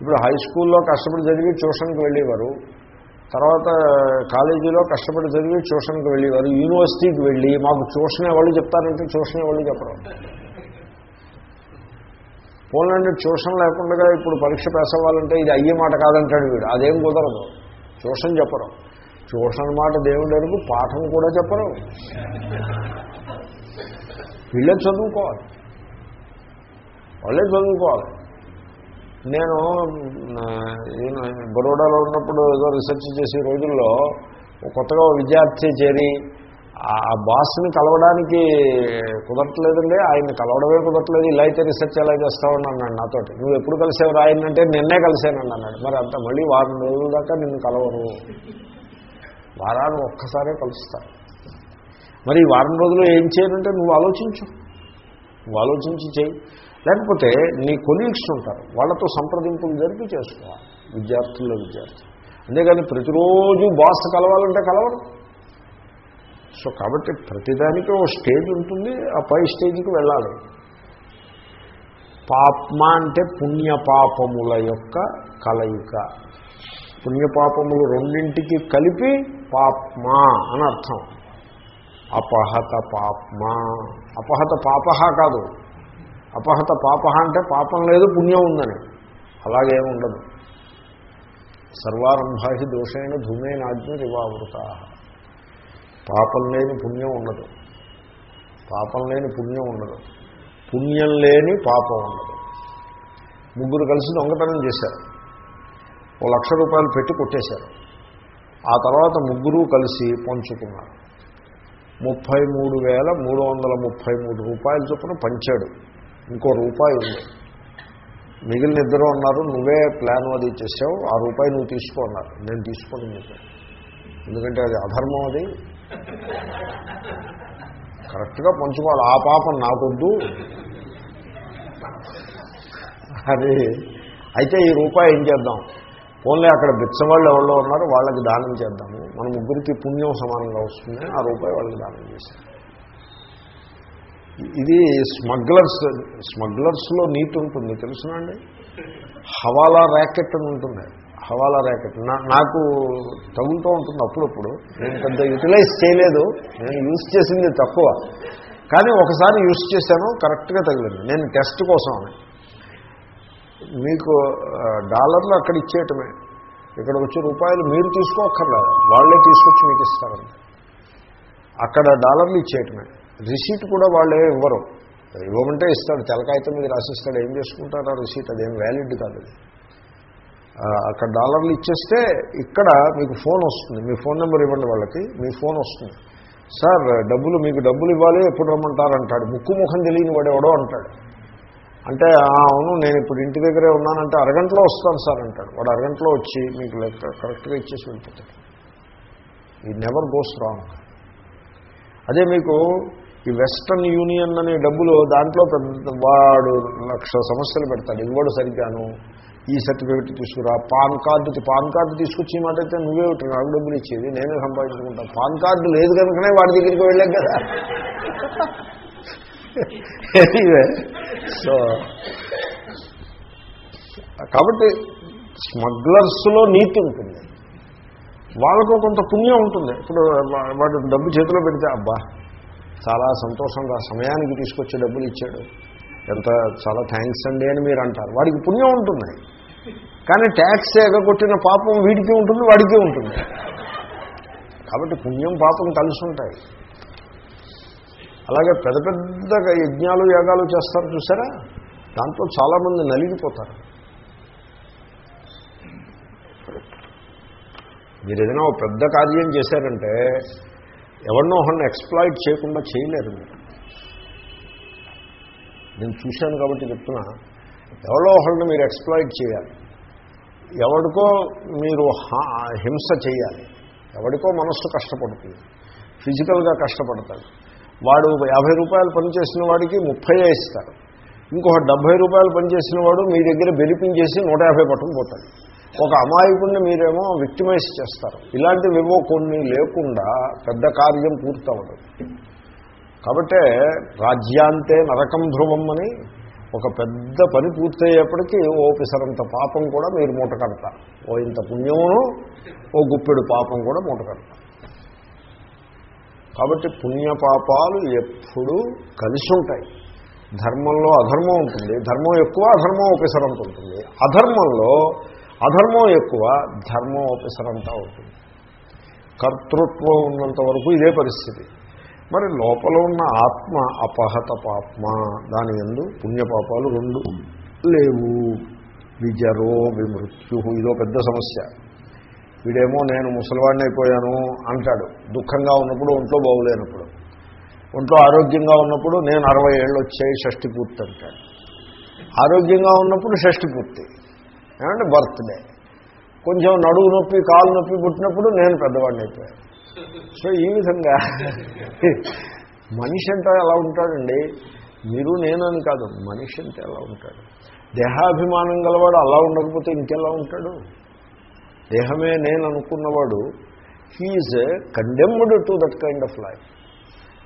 ఇప్పుడు హై స్కూల్లో కష్టపడి చదివి ట్యూషన్కి వెళ్ళేవారు. తర్వాత కాలేజీలో కష్టపడి చదివి ట్యూషన్కి వెళ్ళేవారు. యూనివర్సిటీకి వెళ్ళి మాకు ట్యూషన్ వాళ్ళు చెప్తారంటే ట్యూషన్ వాళ్ళు చెప్పరు. పోలండి ట్యూషన్ లేకుండా ఇప్పుడు పరీక్ష పాస్ అవ్వాలంటే ఇది అయ్యే మాట కాదంటాడు వీడు. అదేం కుదరదు. ట్యూషన్ చెప్పరు. ట్యూషన్ మాట దేవుడు అడుగు పాఠం కూడా చెప్పరు. వీళ్ళే చదువుకోవాలి. వాళ్ళే చదువుకోవాలి. నేను బరోడాలో ఉన్నప్పుడు ఏదో రీసెర్చ్ చేసే రోజుల్లో కొత్తగా విద్యార్థి చేరి ఆ బాస్ని కలవడానికి కుదరట్లేదండి. ఆయన్ని కలవడమే కుదరట్లేదు. ఇలా అయితే రీసెర్చ్ ఎలా చేస్తావని అన్నాడు నాతోటి. నువ్వు ఎప్పుడు కలిసావు ఆయన అంటే నిన్నే కలిసానండి అన్నాడు. మరి అంత మళ్ళీ వారం రోజుల దాకా నిన్ను కలవరు. వారాన్ని ఒక్కసారే కలుస్తారు మరి ఈ వారం రోజులు ఏం చేయాలంటే నువ్వు ఆలోచించు. నువ్వు ఆలోచించి చేయి. లేకపోతే నీ కొలీగ్స్ ఉంటారు. వాళ్ళతో సంప్రదింపులు జరిపి చేసుకోవాలి విద్యార్థుల్లో విద్యార్థులు అంతేగాని ప్రతిరోజు బాస్ కలవాలంటే కలవరు. సో కాబట్టి ప్రతిదానికి ఓ స్టేజ్ ఉంటుంది ఆ పై స్టేజ్కి వెళ్ళాలి. పాప్మ అంటే పుణ్యపాపముల యొక్క కలయిక. పుణ్యపాపములు రెండింటికి కలిపి పాప్మ అని అర్థం. అపహత పాప్మ. అపహత పాప కాదు. అపహత పాప అంటే పాపం లేదు పుణ్యం ఉందని. అలాగేముండదు సర్వారంభాహి దోషైన ధూమేనాజ్ఞ రివావృత. పాపం లేని పుణ్యం ఉండదు. పాపం లేని పుణ్యం ఉండదు. పుణ్యం లేని పాపం ఉండదు. ముగ్గురు కలిసి దొంగతనం చేశారు. ఓ లక్ష రూపాయలు పెట్టి కొట్టేశారు. ఆ తర్వాత ముగ్గురు కలిసి పంచుకున్నారు. ముప్పై మూడు వేల మూడు వందల ముప్పై మూడు రూపాయల చొప్పున పంచాడు. ఇంకో రూపాయి ఉంది. మిగిలిన ఇద్దరు ఉన్నారు నువ్వే ప్లాన్ అది చేసావు ఆ రూపాయి నువ్వు తీసుకో అన్నారు. నేను తీసుకోని చెప్పాను ఎందుకంటే అది అధర్మం అది. కరెక్ట్గా పంచుకోవాలి. ఆ పాపం నాకొద్దు. అది. అయితే ఈ రూపాయి ఏం చేద్దాం? ఓన్లీ అక్కడ బిచ్చవాళ్ళు ఎవరో ఉన్నారు వాళ్ళకి దానం చేద్దాము. మన ముగ్గురికి పుణ్యం సమానంగా వస్తుంది ఆ రూపాయి వాళ్ళకి దానం చేస్తాం. ఇది స్మగ్లర్స్ స్మగ్లర్స్లో నీతి ఉంటుంది తెలుసునండి హవాలా ర్యాకెట్ అని ఉంటుంది. హవాలా ర్యాకెట్ నా నాకు తగులుతూ ఉంటుంది అప్పుడప్పుడు. నేను పెద్ద యూటిలైజ్ చేయలేదు. నేను యూజ్ చేసింది తక్కువ. కానీ ఒకసారి యూజ్ చేశాను కరెక్ట్గా తగిలింది. నేను టెస్ట్ కోసం మీకు డాలర్లు అక్కడ ఇచ్చేయటమే. ఇక్కడ వచ్చి రూపాయలు మీరు తీసుకోక్కర్లేదు. వాళ్ళే తీసుకొచ్చి మీకు ఇస్తారండి అక్కడ డాలర్లు ఇచ్చేయటమే. రిసీట్ కూడా వాళ్ళే ఇవ్వరు. ఇవ్వమంటే ఇస్తాడు. తెలకాయతో మీద రాసిస్తాడు. ఏం చేసుకుంటారు ఆ రిసీట్? అదేం వ్యాలిడ్ కాదు. అది అక్కడ డాలర్లు ఇచ్చేస్తే ఇక్కడ మీకు ఫోన్ వస్తుంది. మీ ఫోన్ నెంబర్ ఇవ్వండి వాళ్ళకి. మీ ఫోన్ వస్తుంది. సార్ డబ్బులు మీకు డబ్బులు ఇవ్వాలి ఎప్పుడు రమ్మంటారు అంటాడు ముక్కు ముఖం తెలియని వాడు అంటాడు. అంటే అవును నేను ఇప్పుడు ఇంటి దగ్గరే ఉన్నానంటే అరగంటలో వస్తాను సార్ అంటాడు. వాడు అరగంటలో వచ్చి మీకు లెక్క కరెక్ట్గా ఇచ్చేసి వెళ్ళిపోతాడు. ఈ నెవర్ గోస్ రాంగ్ అదే మీకు ఈ వెస్ట్రన్ యూనియన్ అనే డబ్బులు దాంట్లో పెద్ద వాడు లక్ష సమస్యలు పెడతాడు. ఇవ్వడు సరిగ్గాను. ఈ సర్టిఫికెట్ తీసుకురా పాన్ కార్డు పాన్ కార్డు తీసుకొచ్చి ఈ మాట అయితే నువ్వే నాకు డబ్బులు ఇచ్చేది నేనే సంపాదించుకుంటాను పాన్ కార్డు లేదు కనుకనే వాడి దగ్గరికి వెళ్ళాం కదా. ఎనీవే సో కాబట్టి స్మగ్లర్స్లో నీతి ఉంటుంది. వాళ్ళకు కొంత పుణ్యం ఉంటుంది. ఇప్పుడు వాడు డబ్బు చేతిలో పెడితే అబ్బా చాలా సంతోషంగా సమయానికి తీసుకొచ్చి డబ్బులు ఇచ్చాడు. ఎంత చాలా థ్యాంక్స్ అండి అని మీరు అంటారు. వాడికి పుణ్యం ఉంటుంది. కానీ ట్యాక్స్ ఎగగొట్టిన పాపం వీడికి ఉంటుంది వాడికి ఉంటుంది. కాబట్టి పుణ్యం పాపం కలిసి ఉంటాయి. అలాగే పెద్ద పెద్ద యజ్ఞాలు యాగాలు చేస్తారు చూసారా? దాంతో చాలామంది నలిగిపోతారు. మీరు ఏదైనా ఒక పెద్ద కార్యం చేశారంటే ఎవరినో ఒకరిని ఎక్స్ప్లాయిట్ చేయకుండా చేయలేరు మీరు. నేను చూశాను కాబట్టి చెప్తున్నా. ఎవరో ఒకరిని మీరు ఎక్స్ప్లాయిట్ చేయాలి. ఎవరికో మీరు హింస చేయాలి. ఎవరికో మనస్సు కష్టపడుతుంది. ఫిజికల్గా కష్టపడతాడు వాడు యాభై రూపాయలు పనిచేసిన వాడికి ముప్పై ఇస్తారు. ఇంకొక డెబ్భై రూపాయలు పనిచేసిన వాడు మీ దగ్గర బెనిపించేసి నూట యాభై పట్టుకుపోతాడు ఒక అమాయకుడిని మీరేమో విక్టిమైజ్ చేస్తారు. ఇలాంటివివో కొన్ని లేకుండా పెద్ద కార్యం పూర్తవదు. కాబట్టే రాజ్యాంతే నరకం ధ్రువం అని ఒక పెద్ద పని పూర్తయ్యేప్పటికీ ఓ పిసరంత పాపం కూడా మీరు మూట కడతారు. ఓ ఇంత పుణ్యమును ఓ గుప్పెడు పాపం కూడా మూట కడతారు. కాబట్టి పుణ్యపాపాలు ఎప్పుడూ కలిసి ఉంటాయి. ధర్మంలో అధర్మం ఉంటుంది. ధర్మం ఎక్కువ అధర్మం ఒపిసరంత ఉంటుంది. అధర్మంలో అధర్మం ఎక్కువ ధర్మం ఒపిసరంతా ఉంటుంది. కర్తృత్వం ఉన్నంత వరకు ఇదే పరిస్థితి. మరి లోపల ఉన్న ఆత్మ అపహత పాత్మ దాని ఎందు పుణ్యపాపాలు రెండు లేవు. విజరో విమృత్యు. ఇదో పెద్ద సమస్య. వీడేమో నేను ముసలివాడిని అయిపోయాను అంటాడు. దుఃఖంగా ఉన్నప్పుడు ఒంట్లో బాగులేనప్పుడు. ఒంట్లో ఆరోగ్యంగా ఉన్నప్పుడు నేను అరవై ఏళ్ళు వచ్చాయి షష్టి పూర్తి అంటాడు. ఆరోగ్యంగా ఉన్నప్పుడు షష్టి పూర్తి. ఏమంటే బర్త్డే. కొంచెం నడువు నొప్పి కాలు నొప్పి పుట్టినప్పుడు నేను పెద్దవాడిని అయిపోయాను. సో ఈ విధంగా మనిషి అంటే ఎలా ఉంటాడండి? మీరు నేనని కాదు. మనిషి అంటే ఎలా ఉంటాడు? దేహాభిమానం గలవాడు అలా ఉండకపోతే ఇంకెలా ఉంటాడు? దేహమే నేను అనుకున్నవాడు he is condemned to that kind of life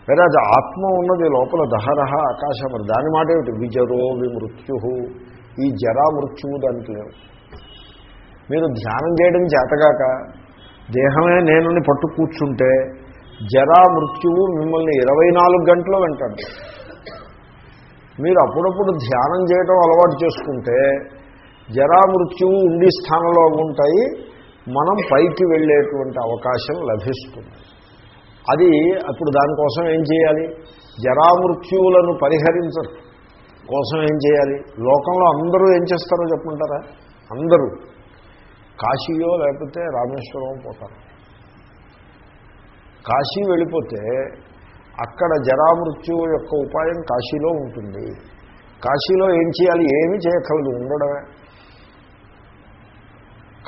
వేరే అది ఆత్మ ఉన్నది లోపల దహరహ ఆకాశం దాని మాట ఏమిటి? విజరో విమృత్యు ఈ జరా మృత్యువు దానికి లేవు. మీరు ధ్యానం చేయడం చేతగాక దేహమే నేనుని పట్టు కూర్చుంటే జరా మృత్యువు మిమ్మల్ని ఇరవై నాలుగు గంటలు వెంటాడు. మీరు అప్పుడప్పుడు ధ్యానం చేయడం అలవాటు చేసుకుంటే జరా మృత్యువు ఉండి స్థానంలో ఉంటాయి మనం పైకి వెళ్ళేటువంటి అవకాశం లభిస్తుంది. అది అప్పుడు దానికోసం ఏం చేయాలి? జరామృత్యువులను పరిహరించడం కోసం ఏం చేయాలి? లోకంలో అందరూ ఏం చేస్తారో చెప్పమంటారా? అందరూ. కాశీయో లేకపోతే రామేశ్వరం పోతారు. కాశీ వెళ్ళిపోతే అక్కడ జరామృత్యు యొక్క ఉపాయం కాశీలో ఉంటుంది. కాశీలో ఏం చేయాలి? ఏమీ చేయకలదు ఉండడమే.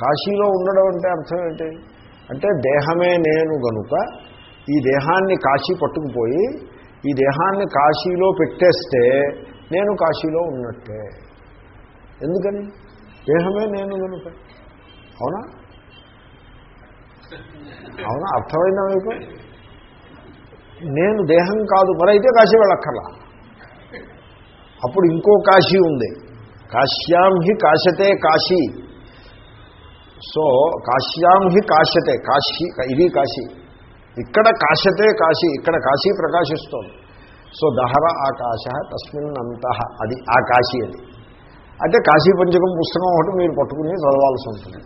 కాశీలో ఉండడం అంటే అర్థం ఏంటి? అంటే దేహమే నేను గనుక ఈ దేహాన్ని కాశీ పట్టుకుపోయి ఈ దేహాన్ని కాశీలో పెట్టేస్తే నేను కాశీలో ఉన్నట్టే. ఎందుకని? దేహమే నేను కనుక అవునా? అవునా? అర్థమైందా మీకు? నేను దేహం కాదు మరైతే కాశీ వెళ్ళక్కర్లా. అప్పుడు ఇంకో కాశీ ఉంది. కాశ్యాం హి కాశతే కాశీ. సో కాశ్యాం హి కాశతే కాశీ ఇది కాశీ. ఇక్కడ కాశతే కాశీ ఇక్కడ కాశీ ప్రకాశిస్తోంది. సో దహర ఆకాశ తస్మిన్ అంత అది ఆ కాశీ అది. అంటే కాశీ పంచకం పుస్తకం ఒకటి మీరు పట్టుకుని చదవాల్సి ఉంటుంది.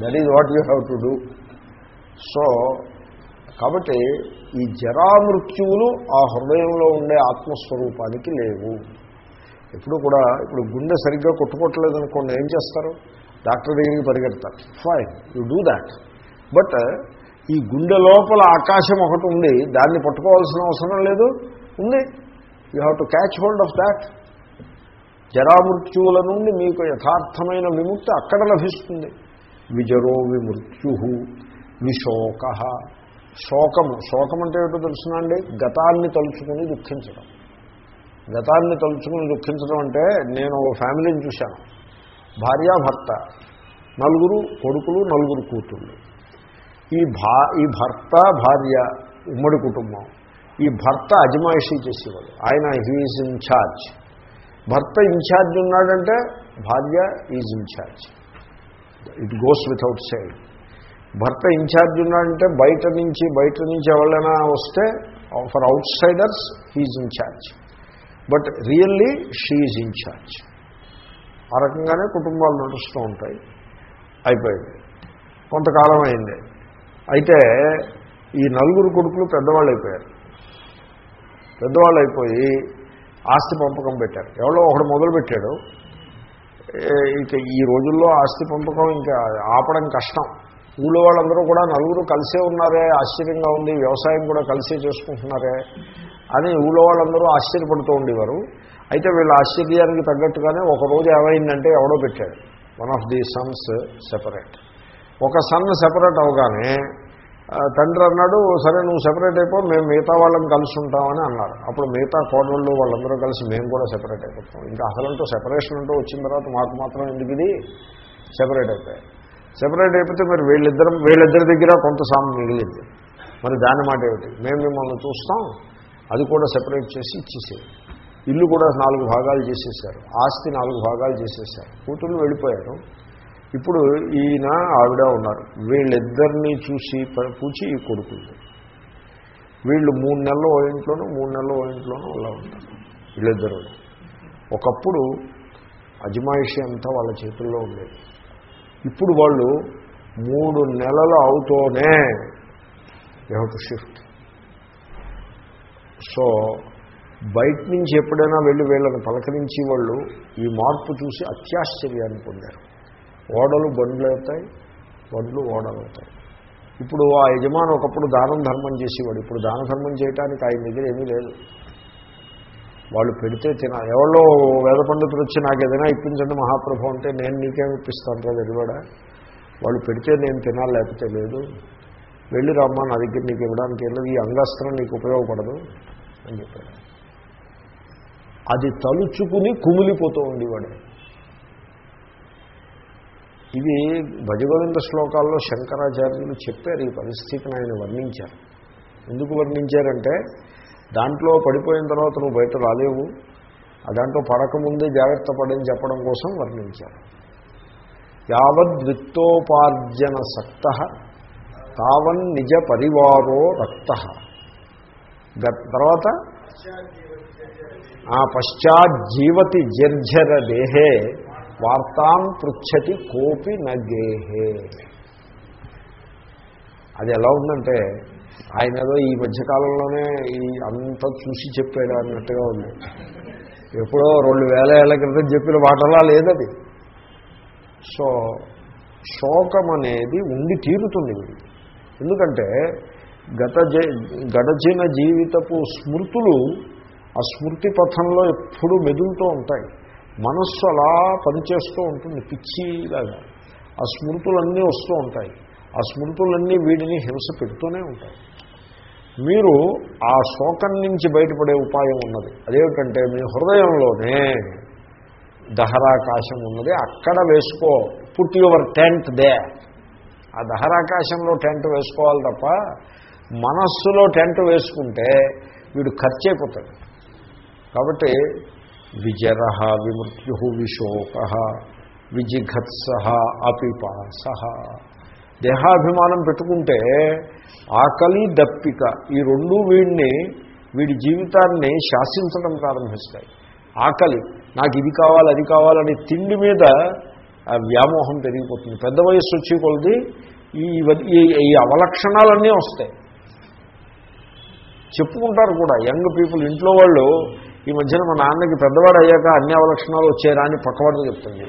That is what you have to do so కాబట్టి ఈ జరామృత్యువులు ఆ హృదయంలో ఉండే ఆత్మస్వరూపానికి లేవు. ఎప్పుడు కూడా ఇప్పుడు గుండె సరిగ్గా కొట్టుకోవట్లేదు అనుకోండి ఏం చేస్తారు? డాక్టర్ దగ్గరికి పరిగెడతారు. Fine you do that but ఈ గుండె లోపల ఆకాశం ఒకటి ఉంది దాన్ని పట్టుకోవాల్సిన అవసరం లేదు. ఉంది. You have to catch hold of that జరామృత్యువుల నుండి మీకు యథార్థమైన విముక్తి అక్కడ లభిస్తుంది. విజరో విమృత్యు విశోక. శోకము శోకం అంటే ఏమిటో తెలుసునండి గతాన్ని తలుచుకుని దుఃఖించడం. గతాన్ని తలుచుకుని దుఃఖించడం అంటే నేను ఓ ఫ్యామిలీని చూశాను. భార్యాభర్త నలుగురు కొడుకులు నలుగురు కూతుళ్ళు. ఈ భా ఈ భర్త భార్య ఉమ్మడి కుటుంబం. ఈ భర్త అజమాయిషీ చేసేవాడు. ఆయన హీఈస్ ఇన్ ఛార్జ్ భర్త ఇన్ఛార్జ్ ఉన్నాడంటే భార్య is in charge it goes without side భర్త ఇన్ఛార్జ్ ఉన్నాడంటే బయట నుంచి బయట నుంచి ఎవరైనా వస్తే for outsiders he's in charge but really she is in charge ఆ రకంగానే కుటుంబాలు నడుస్తూ ఉంటాయి. అయిపోయింది. కొంతకాలం అయింది. అయితే ఈ నలుగురు కొడుకులు పెద్దవాళ్ళు అయిపోయారు. పెద్దవాళ్ళు అయిపోయి ఆస్తి పంపకం పెట్టారు. ఎవరో ఒకడు మొదలు పెట్టాడు ఇక ఈ రోజుల్లో ఆస్తి పంపకం ఇంకా ఆపడం కష్టం. ఊళ్ళో వాళ్ళందరూ కూడా నలుగురు కలిసే ఉన్నారే ఆశ్చర్యంగా ఉంది వ్యవసాయం కూడా కలిసే చేసుకుంటున్నారే అని ఊళ్ళో వాళ్ళందరూ ఆశ్చర్యపడుతూ ఉండేవారు. అయితే వీళ్ళ ఆశ్చర్యానికి తగ్గట్టుగానే ఒక రోజు ఏమైందంటే ఎవడో పెట్టాడు. One of the sons separate ఒక సన్ సెపరేట్ అవగానే తండ్రి అన్నాడు సరే నువ్వు సెపరేట్ అయిపో మేము మిగతా వాళ్ళని కలిసి ఉంటామని అన్నారు. అప్పుడు మిగతా కోడళ్ళు వాళ్ళందరూ కలిసి మేము కూడా సెపరేట్ అయిపోతాం. ఇంకా అసలంటూ సెపరేషన్ అంటూ వచ్చిన తర్వాత మాకు మాత్రం ఎందుకు ఇది? సెపరేట్ అయిపోయాయి. సెపరేట్ అయిపోతే మరి వీళ్ళిద్దరం వీళ్ళిద్దరి దగ్గర కొంత సామ్ మిగిలింది. మరి దాని మాట ఏమిటి? మేము మిమ్మల్ని చూస్తాం అది కూడా సెపరేట్ చేసి ఇచ్చేసేది ఇల్లు కూడా నాలుగు భాగాలు చేసేసారు ఆస్తి నాలుగు భాగాలు చేసేసారు కూతుళ్ళు వెళ్ళిపోయారు. ఇప్పుడు ఈయన ఆవిడ ఉన్నారు. వీళ్ళిద్దరినీ చూసి పూచి ఈ కొడుకుంది వీళ్ళు మూడు నెలలు ఓ ఇంట్లోనూ మూడు నెలలు ఓ ఇంట్లోనూ అలా ఉంటారు వీళ్ళిద్దరూ. ఒకప్పుడు అజమాయిషి అంతా వాళ్ళ చేతుల్లో ఉండేది. ఇప్పుడు వాళ్ళు మూడు నెలలు అవుతూనే యూ టు షిఫ్ట్? సో బయట నుంచి ఎప్పుడైనా వెళ్ళి వీళ్ళని పలకరించి వాళ్ళు ఈ మార్పు చూసి అత్యాశ్చర్యాన్ని పొందారు. ఓడలు బండ్లు అవుతాయి బండ్లు ఓడలు అవుతాయి. ఇప్పుడు ఆ యజమాని ఒకప్పుడు దానం ధర్మం చేసేవాడు. ఇప్పుడు దాన ధర్మం చేయడానికి ఆయన దగ్గర ఏమీ లేదు. వాళ్ళు పెడితే తిన ఎవరో వేద పండితులు వచ్చి నాకు ఏదైనా ఇప్పించండి మహాప్రభు అంటే నేను నీకేం ఇప్పిస్తాను రా వెలువడా వాళ్ళు పెడితే నేను తినాలి లేకపోతే లేదు. వెళ్ళి రమ్మా నా దగ్గర నీకు ఇవ్వడానికి వెళ్ళదు ఈ అంగస్త్రం నీకు ఉపయోగపడదు అని చెప్పాడు. అది తలుచుకుని కుమిలిపోతూ ఉండేవాడు. ఇవి భజగోవింద శ్లోకాల్లో శంకరాచార్యులు చెప్పారు ఈ పరిస్థితిని ఆయన వర్ణించారు. ఎందుకు వర్ణించారంటే దాంట్లో పడిపోయిన తర్వాత నువ్వు బయట రాలేవు ఆ దాంట్లో పడకముందే జాగ్రత్త పడని చెప్పడం కోసం వర్ణించారు. యావద్విత్తోపార్జన సక్త తావన్ నిజ పరివారో రక్త. తర్వాత? ఆ పశ్చాజ్జీవతి జర్జర దేహే. వార్తాం పృచ్చతి కోపి నగేహే. అది ఎలా ఉందంటే ఆయన ఏదో ఈ మధ్యకాలంలోనే ఈ అంతా చూసి చెప్పాడు అన్నట్టుగా ఉంది. ఎప్పుడో రెండు వేల ఏళ్ళ క్రితం చెప్పిన మాటలా లేదది. సో శోకం అనేది ఉండి తీరుతుంది ఎందుకంటే గత జ- గడచిన జీవితపు స్మృతులు ఆ స్మృతి పథంలో ఎప్పుడూ మెదులుతూ ఉంటాయి. మనస్సు అలా పనిచేస్తూ ఉంటుంది పిచ్చిలాగా ఆ స్మృతులన్నీ వస్తూ ఉంటాయి. ఆ స్మృతులన్నీ వీడిని హింస పెడుతూనే ఉంటాయి. మీరు ఆ శోకం నుంచి బయటపడే ఉపాయం ఉన్నది. అదేమిటంటే మీ హృదయంలోనే దహరాకాశం ఉన్నది. అక్కడ వేసుకో. పుట్ యువర్ టెంట్ దే ఆ దహరాకాశంలో టెంట్ వేసుకోవాలి తప్ప మనస్సులో టెంట్ వేసుకుంటే వీడు ఖర్చు అయిపోతాడు కాబట్టి విజర విమృత్యు విశోక విజిఘత్స అపిపాస దేహాభిమానం పెట్టుకుంటే ఆకలి దప్పిక ఈ రెండు వీడిని వీడి జీవితాన్ని శాసించడం ప్రారంభిస్తాయి. ఆకలి నాకు ఇది కావాలి అది కావాలని తిండి మీద వ్యామోహం పెరిగిపోతుంది. పెద్ద వయస్సు వచ్చి కొలది ఈ ఈ- ఈ అవలక్షణాలన్నీ వస్తాయి. చెప్పుకుంటారు కూడా యంగ్ పీపుల్ ఇంట్లో వాళ్ళు ఈ మధ్యన మా నాన్నకి పెద్దవాడు అయ్యాక అన్ని అవలక్షణాలు వచ్చాయరా అని పక్కవాడితో చెప్తుంది.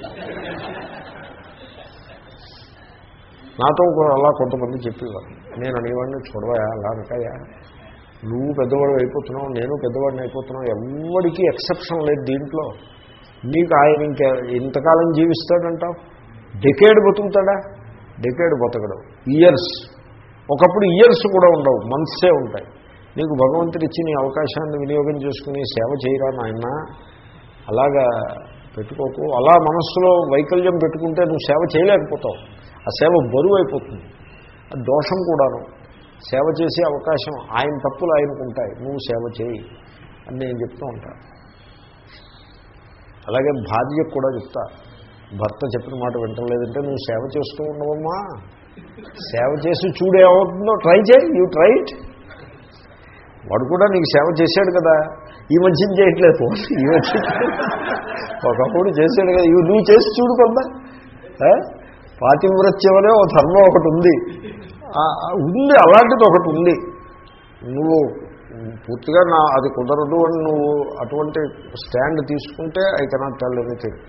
నాతో కూడా అలా కొంతమంది చెప్పేవారు. నేను అనేవాడిని చూడవయా అలా అనకాయా? నువ్వు పెద్దవాడు అయిపోతున్నావు నేను పెద్దవాడిని అయిపోతున్నావు ఎవరికి ఎక్సెప్షన్ లేదు దీంట్లో. నీకు ఆయన ఇంకా ఇంతకాలం జీవిస్తాడంటావు? డెకేడ్ బతుకుతాడా? డెకేడ్ బతకడం. ఇయర్స్. ఒకప్పుడు ఇయర్స్ కూడా ఉండవు మంత్సే ఉంటాయి. నీకు భగవంతుడు ఇచ్చి నీ అవకాశాన్ని వినియోగం చేసుకుని సేవ చేయరా నాయన? అలాగా పెట్టుకోకు. అలా మనస్సులో వైకల్యం పెట్టుకుంటే నువ్వు సేవ చేయలేకపోతావు. ఆ సేవ బరువు అయిపోతుంది దోషం కూడాను. సేవ చేసే అవకాశం ఆయన తప్పులు ఆయనకు ఉంటాయి. నువ్వు సేవ చేయి అని నేను చెప్తూ ఉంటాను అలాగే భార్యకు కూడా చెప్తా. భర్త చెప్పిన మాట వింటలేదంటే నువ్వు సేవ చేస్తూ ఉండవమ్మా. సేవ చేసి చూడు ఏమవుతుందో ట్రై చేయి. You try it. వాడు కూడా నీకు సేవ చేశాడు కదా. ఈ మంచిది చేయట్లేదు ఈ మంచిది ఒకప్పుడు చేశాడు కదా. ఇవి నువ్వు చేసి చూడు కొంత ఆ? పాతివ్రత్యం అనే ఒక ధర్మం ఒకటి ఉంది. ఉంది అలాంటిది ఒకటి ఉంది. నువ్వు పూర్తిగా నా అది కుదరదు అని నువ్వు అటువంటి స్టాండ్ తీసుకుంటే I cannot tell anything.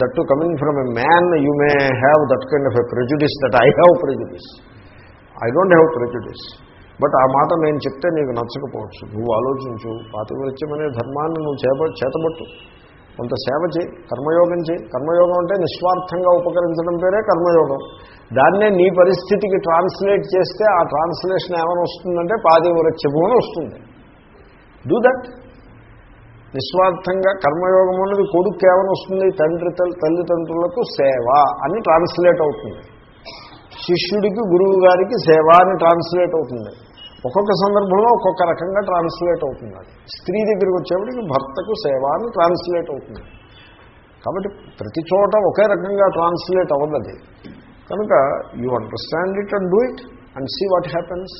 That to coming from a man you may have that kind of a prejudice that I have prejudice. I don't have prejudice. But ఆ మాట నేను చెప్తే నీకు నచ్చకపోవచ్చు. నువ్వు ఆలోచించు. పాతివృత్యం అనే ధర్మాన్ని నువ్వు చేప చేతబట్టు. కొంత సేవ చేయి కర్మయోగం చేయి. కర్మయోగం అంటే నిస్వార్థంగా ఉపకరించడం పేరే కర్మయోగం. దాన్నే నీ పరిస్థితికి ట్రాన్స్లేట్ చేస్తే ఆ ట్రాన్స్లేషన్ ఏమైనా వస్తుందంటే పాతివృత్యము అని వస్తుంది. డూ దట్ నిస్వార్థంగా కర్మయోగం అన్నది కొడుకు ఏమైనా వస్తుంది? తండ్రి తల్లిదండ్రులకు సేవ అని ట్రాన్స్లేట్ అవుతుంది. శిష్యుడికి గురువు గారికి సేవ అని ట్రాన్స్లేట్ అవుతుంది. ఒక్కొక్క సందర్భంలో ఒక్కొక్క రకంగా ట్రాన్స్లేట్ అవుతుంది అది. స్త్రీ దగ్గరికి వచ్చేప్పటికి భర్తకు సేవ అని ట్రాన్స్లేట్ అవుతుంది. కాబట్టి ప్రతి చోట ఒకే రకంగా ట్రాన్స్లేట్ అవ్వదు కనుక you understand it and do it and see what happens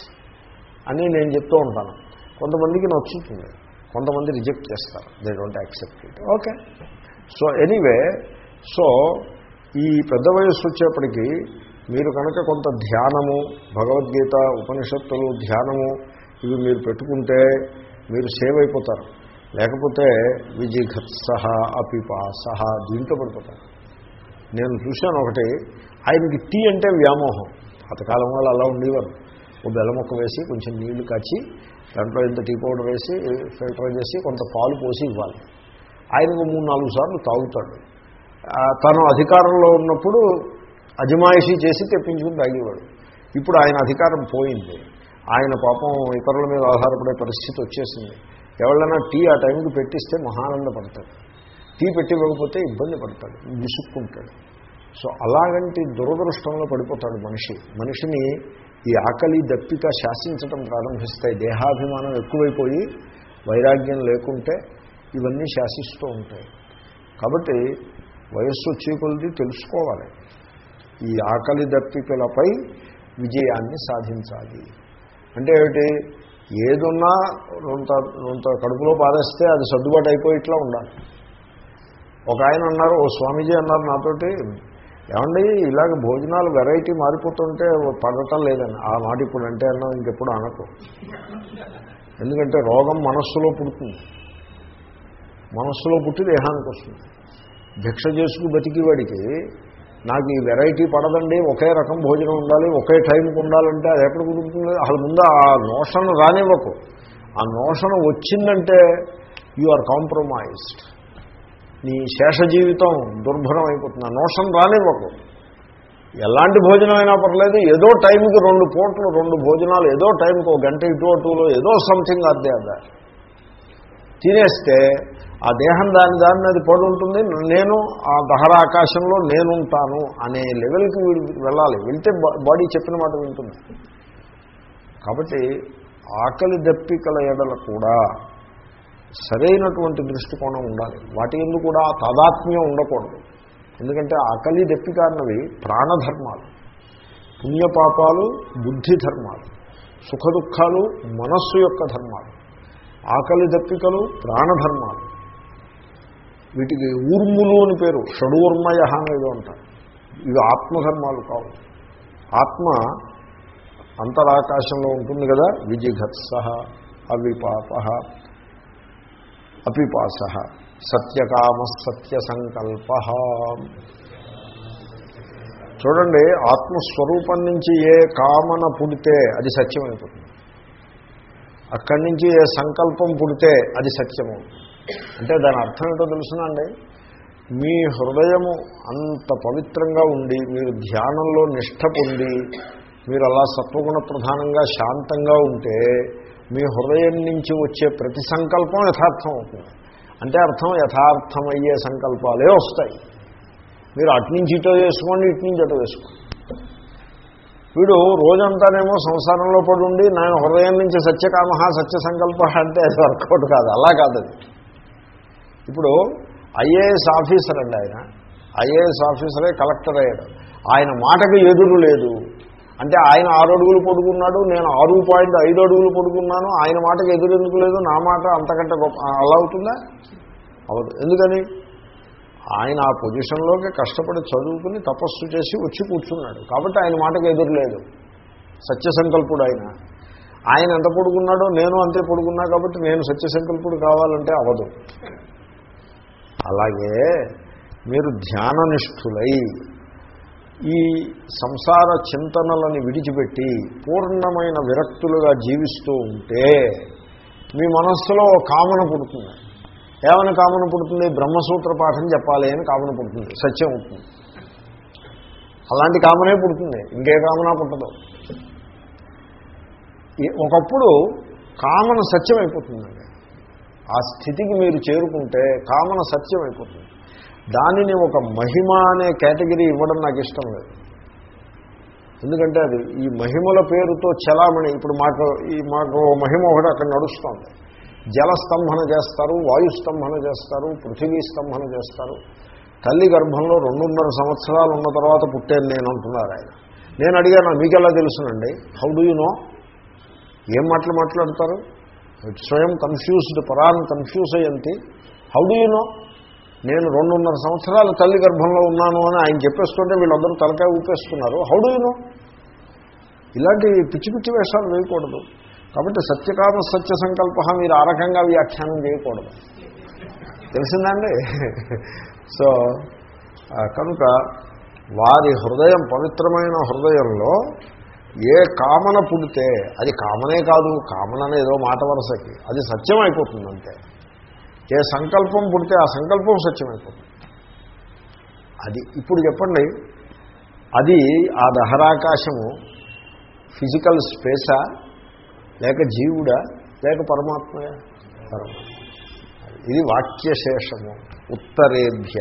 అని నేను చెప్తూ ఉంటాను. కొంతమందికి నచ్చుతుంది. కొంతమంది రిజెక్ట్ చేస్తారు. They don't accept it okay so anyway so ఈ పెద్ద వయస్సు వచ్చేప్పటికీ మీరు కనుక కొంత ధ్యానము భగవద్గీత ఉపనిషత్తులు ధ్యానము ఇవి మీరు పెట్టుకుంటే మీరు సేవ్ అయిపోతారు లేకపోతే విజిఘత్సహ అపిపాసహ దీంట్లో పడిపోతారు. నేను చూశాను ఒకటి ఆయనకి టీ అంటే వ్యామోహం. పాతకాలం వాళ్ళు అలా ఉండేవారు. ఓ బెల్ల మొక్క వేసి కొంచెం నీళ్ళు కాచి దాంట్లో ఇంత టీ పౌడర్ వేసి ఫిల్టర్ చేసి కొంత పాలు పోసి ఇవ్వాలి. ఆయనకు మూడు నాలుగు సార్లు తాగుతాడు. తను అధికారంలో ఉన్నప్పుడు అజమాయిషీ చేసి తెప్పించుకుని తాగేవాడు. ఇప్పుడు ఆయన అధికారం పోయింది. ఆయన పాపం ఇతరుల మీద ఆధారపడే పరిస్థితి వచ్చేసింది. ఎవరైనా టీ ఆ టైంకి పెట్టిస్తే మహానంద పడతాడు టీ పెట్టివ్వకపోతే ఇబ్బంది పడతాడు. విసుక్కుంటాడు. సో అలాగంటి దురదృష్టంలో పడిపోతాడు మనిషి. మనిషిని ఈ ఆకలి దప్పిక శాసించడం ప్రారంభిస్తాయి. దేహాభిమానం ఎక్కువైపోయి వైరాగ్యం లేకుంటే ఇవన్నీ శాసిస్తూ ఉంటాయి. కాబట్టి వయస్సు వచ్చే కొలిది తెలుసుకోవాలి. ఈ ఆకలి దప్పికలపై విజయాన్ని సాధించాలి. అంటే ఏమిటి? ఏదున్నా రొంత రొంత కడుపులో పారేస్తే అది సర్దుబాటు అయిపోయి ఇట్లా ఉండాలి. ఒక ఆయన అన్నారు ఓ స్వామీజీ అన్నారు నాతోటి ఏమండి ఇలాగ భోజనాలు వెరైటీ మారిపోతుంటే పడటం లేదని. ఆ మాట ఇప్పుడు అంటే అన్నా ఇంకెప్పుడు అనకు. ఎందుకంటే రోగం మనస్సులో పుడుతుంది. మనస్సులో పుట్టి దేహానికి వస్తుంది. భిక్ష చేసుకు బతికివాడికి నాకు ఈ వెరైటీ పడదండి ఒకే రకం భోజనం ఉండాలి ఒకే టైంకి ఉండాలంటే అది ఎక్కడ కుదురుతుంది? అసలు ముందు ఆ నోషన్ రానివ్వకు. ఆ నోషన్ వచ్చిందంటే యు ఆర్ కాంప్రమైజ్డ్ నీ శేష జీవితం దుర్భరం అయిపోతుంది. ఆ నోషన్ రానివ్వకు. ఎలాంటి భోజనం అయినా పర్లేదు ఏదో టైంకి రెండు పూటలు రెండు భోజనాలు ఏదో టైంకి ఒక గంట ఇటు అటులో ఏదో సంథింగ్ అదే అదే తినేస్తే ఆ దేహం దాని దాన్ని అది పడి ఉంటుంది. నేను ఆ దహర ఆకాశంలో నేనుంటాను అనే లెవెల్కి వీడు వెళ్ళాలి. వెళ్తే బాడీ చెప్పిన మాట వింటుంది. కాబట్టి ఆకలి దప్పికల ఎడల కూడా సరైనటువంటి దృష్టికోణం ఉండాలి. వాటి ఎందుకు కూడా తాదాత్మ్యం ఉండకూడదు. ఎందుకంటే ఆకలి దప్పిక అన్నవి ప్రాణధర్మాలు పుణ్యపాపాలు బుద్ధి ధర్మాలు సుఖ దుఃఖాలు మనస్సు యొక్క ధర్మాలు. ఆకలి దప్పికలు ప్రాణధర్మాలు. వీటికి ఊర్ములు అని పేరు. షడూర్మయ అనేది అంటారు. ఇవి ఆత్మధర్మాలు కావు. ఆత్మ అంతరాకాశంలో ఉంటుంది కదా విజిఘత్స అవిపాప అపిపాస సత్యకామ సత్య సంకల్ప చూడండి ఆత్మస్వరూపం నుంచి ఏ కామన పుడితే అది సత్యమైపోతుంది. అక్కడి నుంచి ఏ సంకల్పం పుడితే అది సత్యమవుతుంది. అంటే దాని అర్థం ఏంటో తెలుసునండి. మీ హృదయము అంత పవిత్రంగా ఉండి మీరు ధ్యానంలో నిష్ట పొంది మీరు అలా సత్వగుణ ప్రధానంగా శాంతంగా ఉంటే మీ హృదయం నుంచి వచ్చే ప్రతి సంకల్పం యథార్థం అవుతుంది. అంటే అర్థం యథార్థమయ్యే సంకల్పాలే వస్తాయి. మీరు అట్నుంచి ఇటో వేసుకోండి ఇటు నుంచి అటో వేసుకోండి. వీడు రోజంతానేమో సంసారంలో పడి ఉండి నేను హృదయం నుంచి సత్యకామ సత్య సంకల్ప అంటే అది వర్కౌట్ కాదు అలా కాదు అది. ఇప్పుడు ఐఏఎస్ ఆఫీసర్ అండి ఆయన. ఐఏఎస్ ఆఫీసరే కలెక్టర్ అయ్యాడు. ఆయన మాటకు ఎదురు లేదు. అంటే ఆయన ఆరు అడుగులు పడుకున్నాడు నేను ఆరు పాయింట్ ఐదు అడుగులు పడుకున్నాను ఆయన మాటకు ఎదురు ఎందుకు లేదు నా మాట అంతకంటే గొప్ప అలా అవుతుందా? అవదు ఎందుకని? ఆయన ఆ పొజిషన్లోకి కష్టపడి చదువుకుని తపస్సు చేసి వచ్చి కూర్చున్నాడు. కాబట్టి ఆయన మాటకు ఎదురు లేదు. సత్య ఆయన. ఆయన ఎంత పొడుగున్నాడో నేను అంతే పొడుగున్నా కాబట్టి నేను సత్యసంకల్పుడు కావాలంటే అవదు అలాగే మీరు ధ్యాననిష్ఠులై ఈ సంసార చింతనలని విడిచిపెట్టి పూర్ణమైన విరక్తులుగా జీవిస్తూ ఉంటే మీ మనస్సులో కామన పుడుతుంది. ఏమైనా కామన పుడుతుంది? బ్రహ్మసూత్ర పాఠం చెప్పాలి అని కామన పుడుతుంది. సత్యం అవుతుంది అలాంటి కామనే పుడుతుంది. ఇంకే కామనా పుట్టదు. ఒకప్పుడు కామన సత్యం అయిపోతుందండి. ఆ స్థితికి మీరు చేరుకుంటే కామన సత్యం అయిపోతుంది. దానిని ఒక మహిమ అనే కేటగిరీ ఇవ్వడం నాకు ఇష్టం లేదు. ఎందుకంటే అది ఈ మహిమల పేరుతో చలామణి ఇప్పుడు మాకు ఈ మాకు మహిమ ఒకటి అక్కడ నడుస్తుంది. జలస్తంభన చేస్తారు వాయుస్తంభన చేస్తారు పృథివీ స్తంభన చేస్తారు. తల్లి గర్భంలో రెండున్నర సంవత్సరాలు ఉన్న తర్వాత పుట్టాను నేను అంటున్నారు ఆయన. నేను అడిగాను మీకెలా తెలుసునండి? హౌ డూ యూ నో ఏం మాటలు మాట్లాడతారు? స్వయం కన్ఫ్యూజ్డ్ పరాన్ కన్ఫ్యూజ్ అయ్యంతి హౌ డూ యూ నో నేను రెండున్నర సంవత్సరాలు తల్లి గర్భంలో ఉన్నాను అని ఆయన చెప్పేస్తుంటే వీళ్ళందరూ తలకాయ ఊపేస్తున్నారు. హౌ డూ యూ నో ఇలాంటి పిచ్చి పిచ్చి వేషాలు వేయకూడదు. కాబట్టి సత్యకామ సత్య సంకల్ప మీరు ఆ రకంగా వ్యాఖ్యానం చేయకూడదు. తెలిసిందండి సో కనుక వారి హృదయం పవిత్రమైన హృదయంలో ఏ కామన పుడితే అది కామనే కాదు కామన అనే ఏదో మాట వరసకి అది సత్యం అయిపోతుంది అంతే. ఏ సంకల్పం పుడితే ఆ సంకల్పం సత్యం అయిపోతుంది అది ఇప్పుడు చెప్పండి అది ఆ దహరాకాశము ఫిజికల్ స్పేసా లేక జీవుడా లేక పరమాత్మయా? పరమాత్మ. ఇది వాక్యశేషము. ఉత్తరేభ్య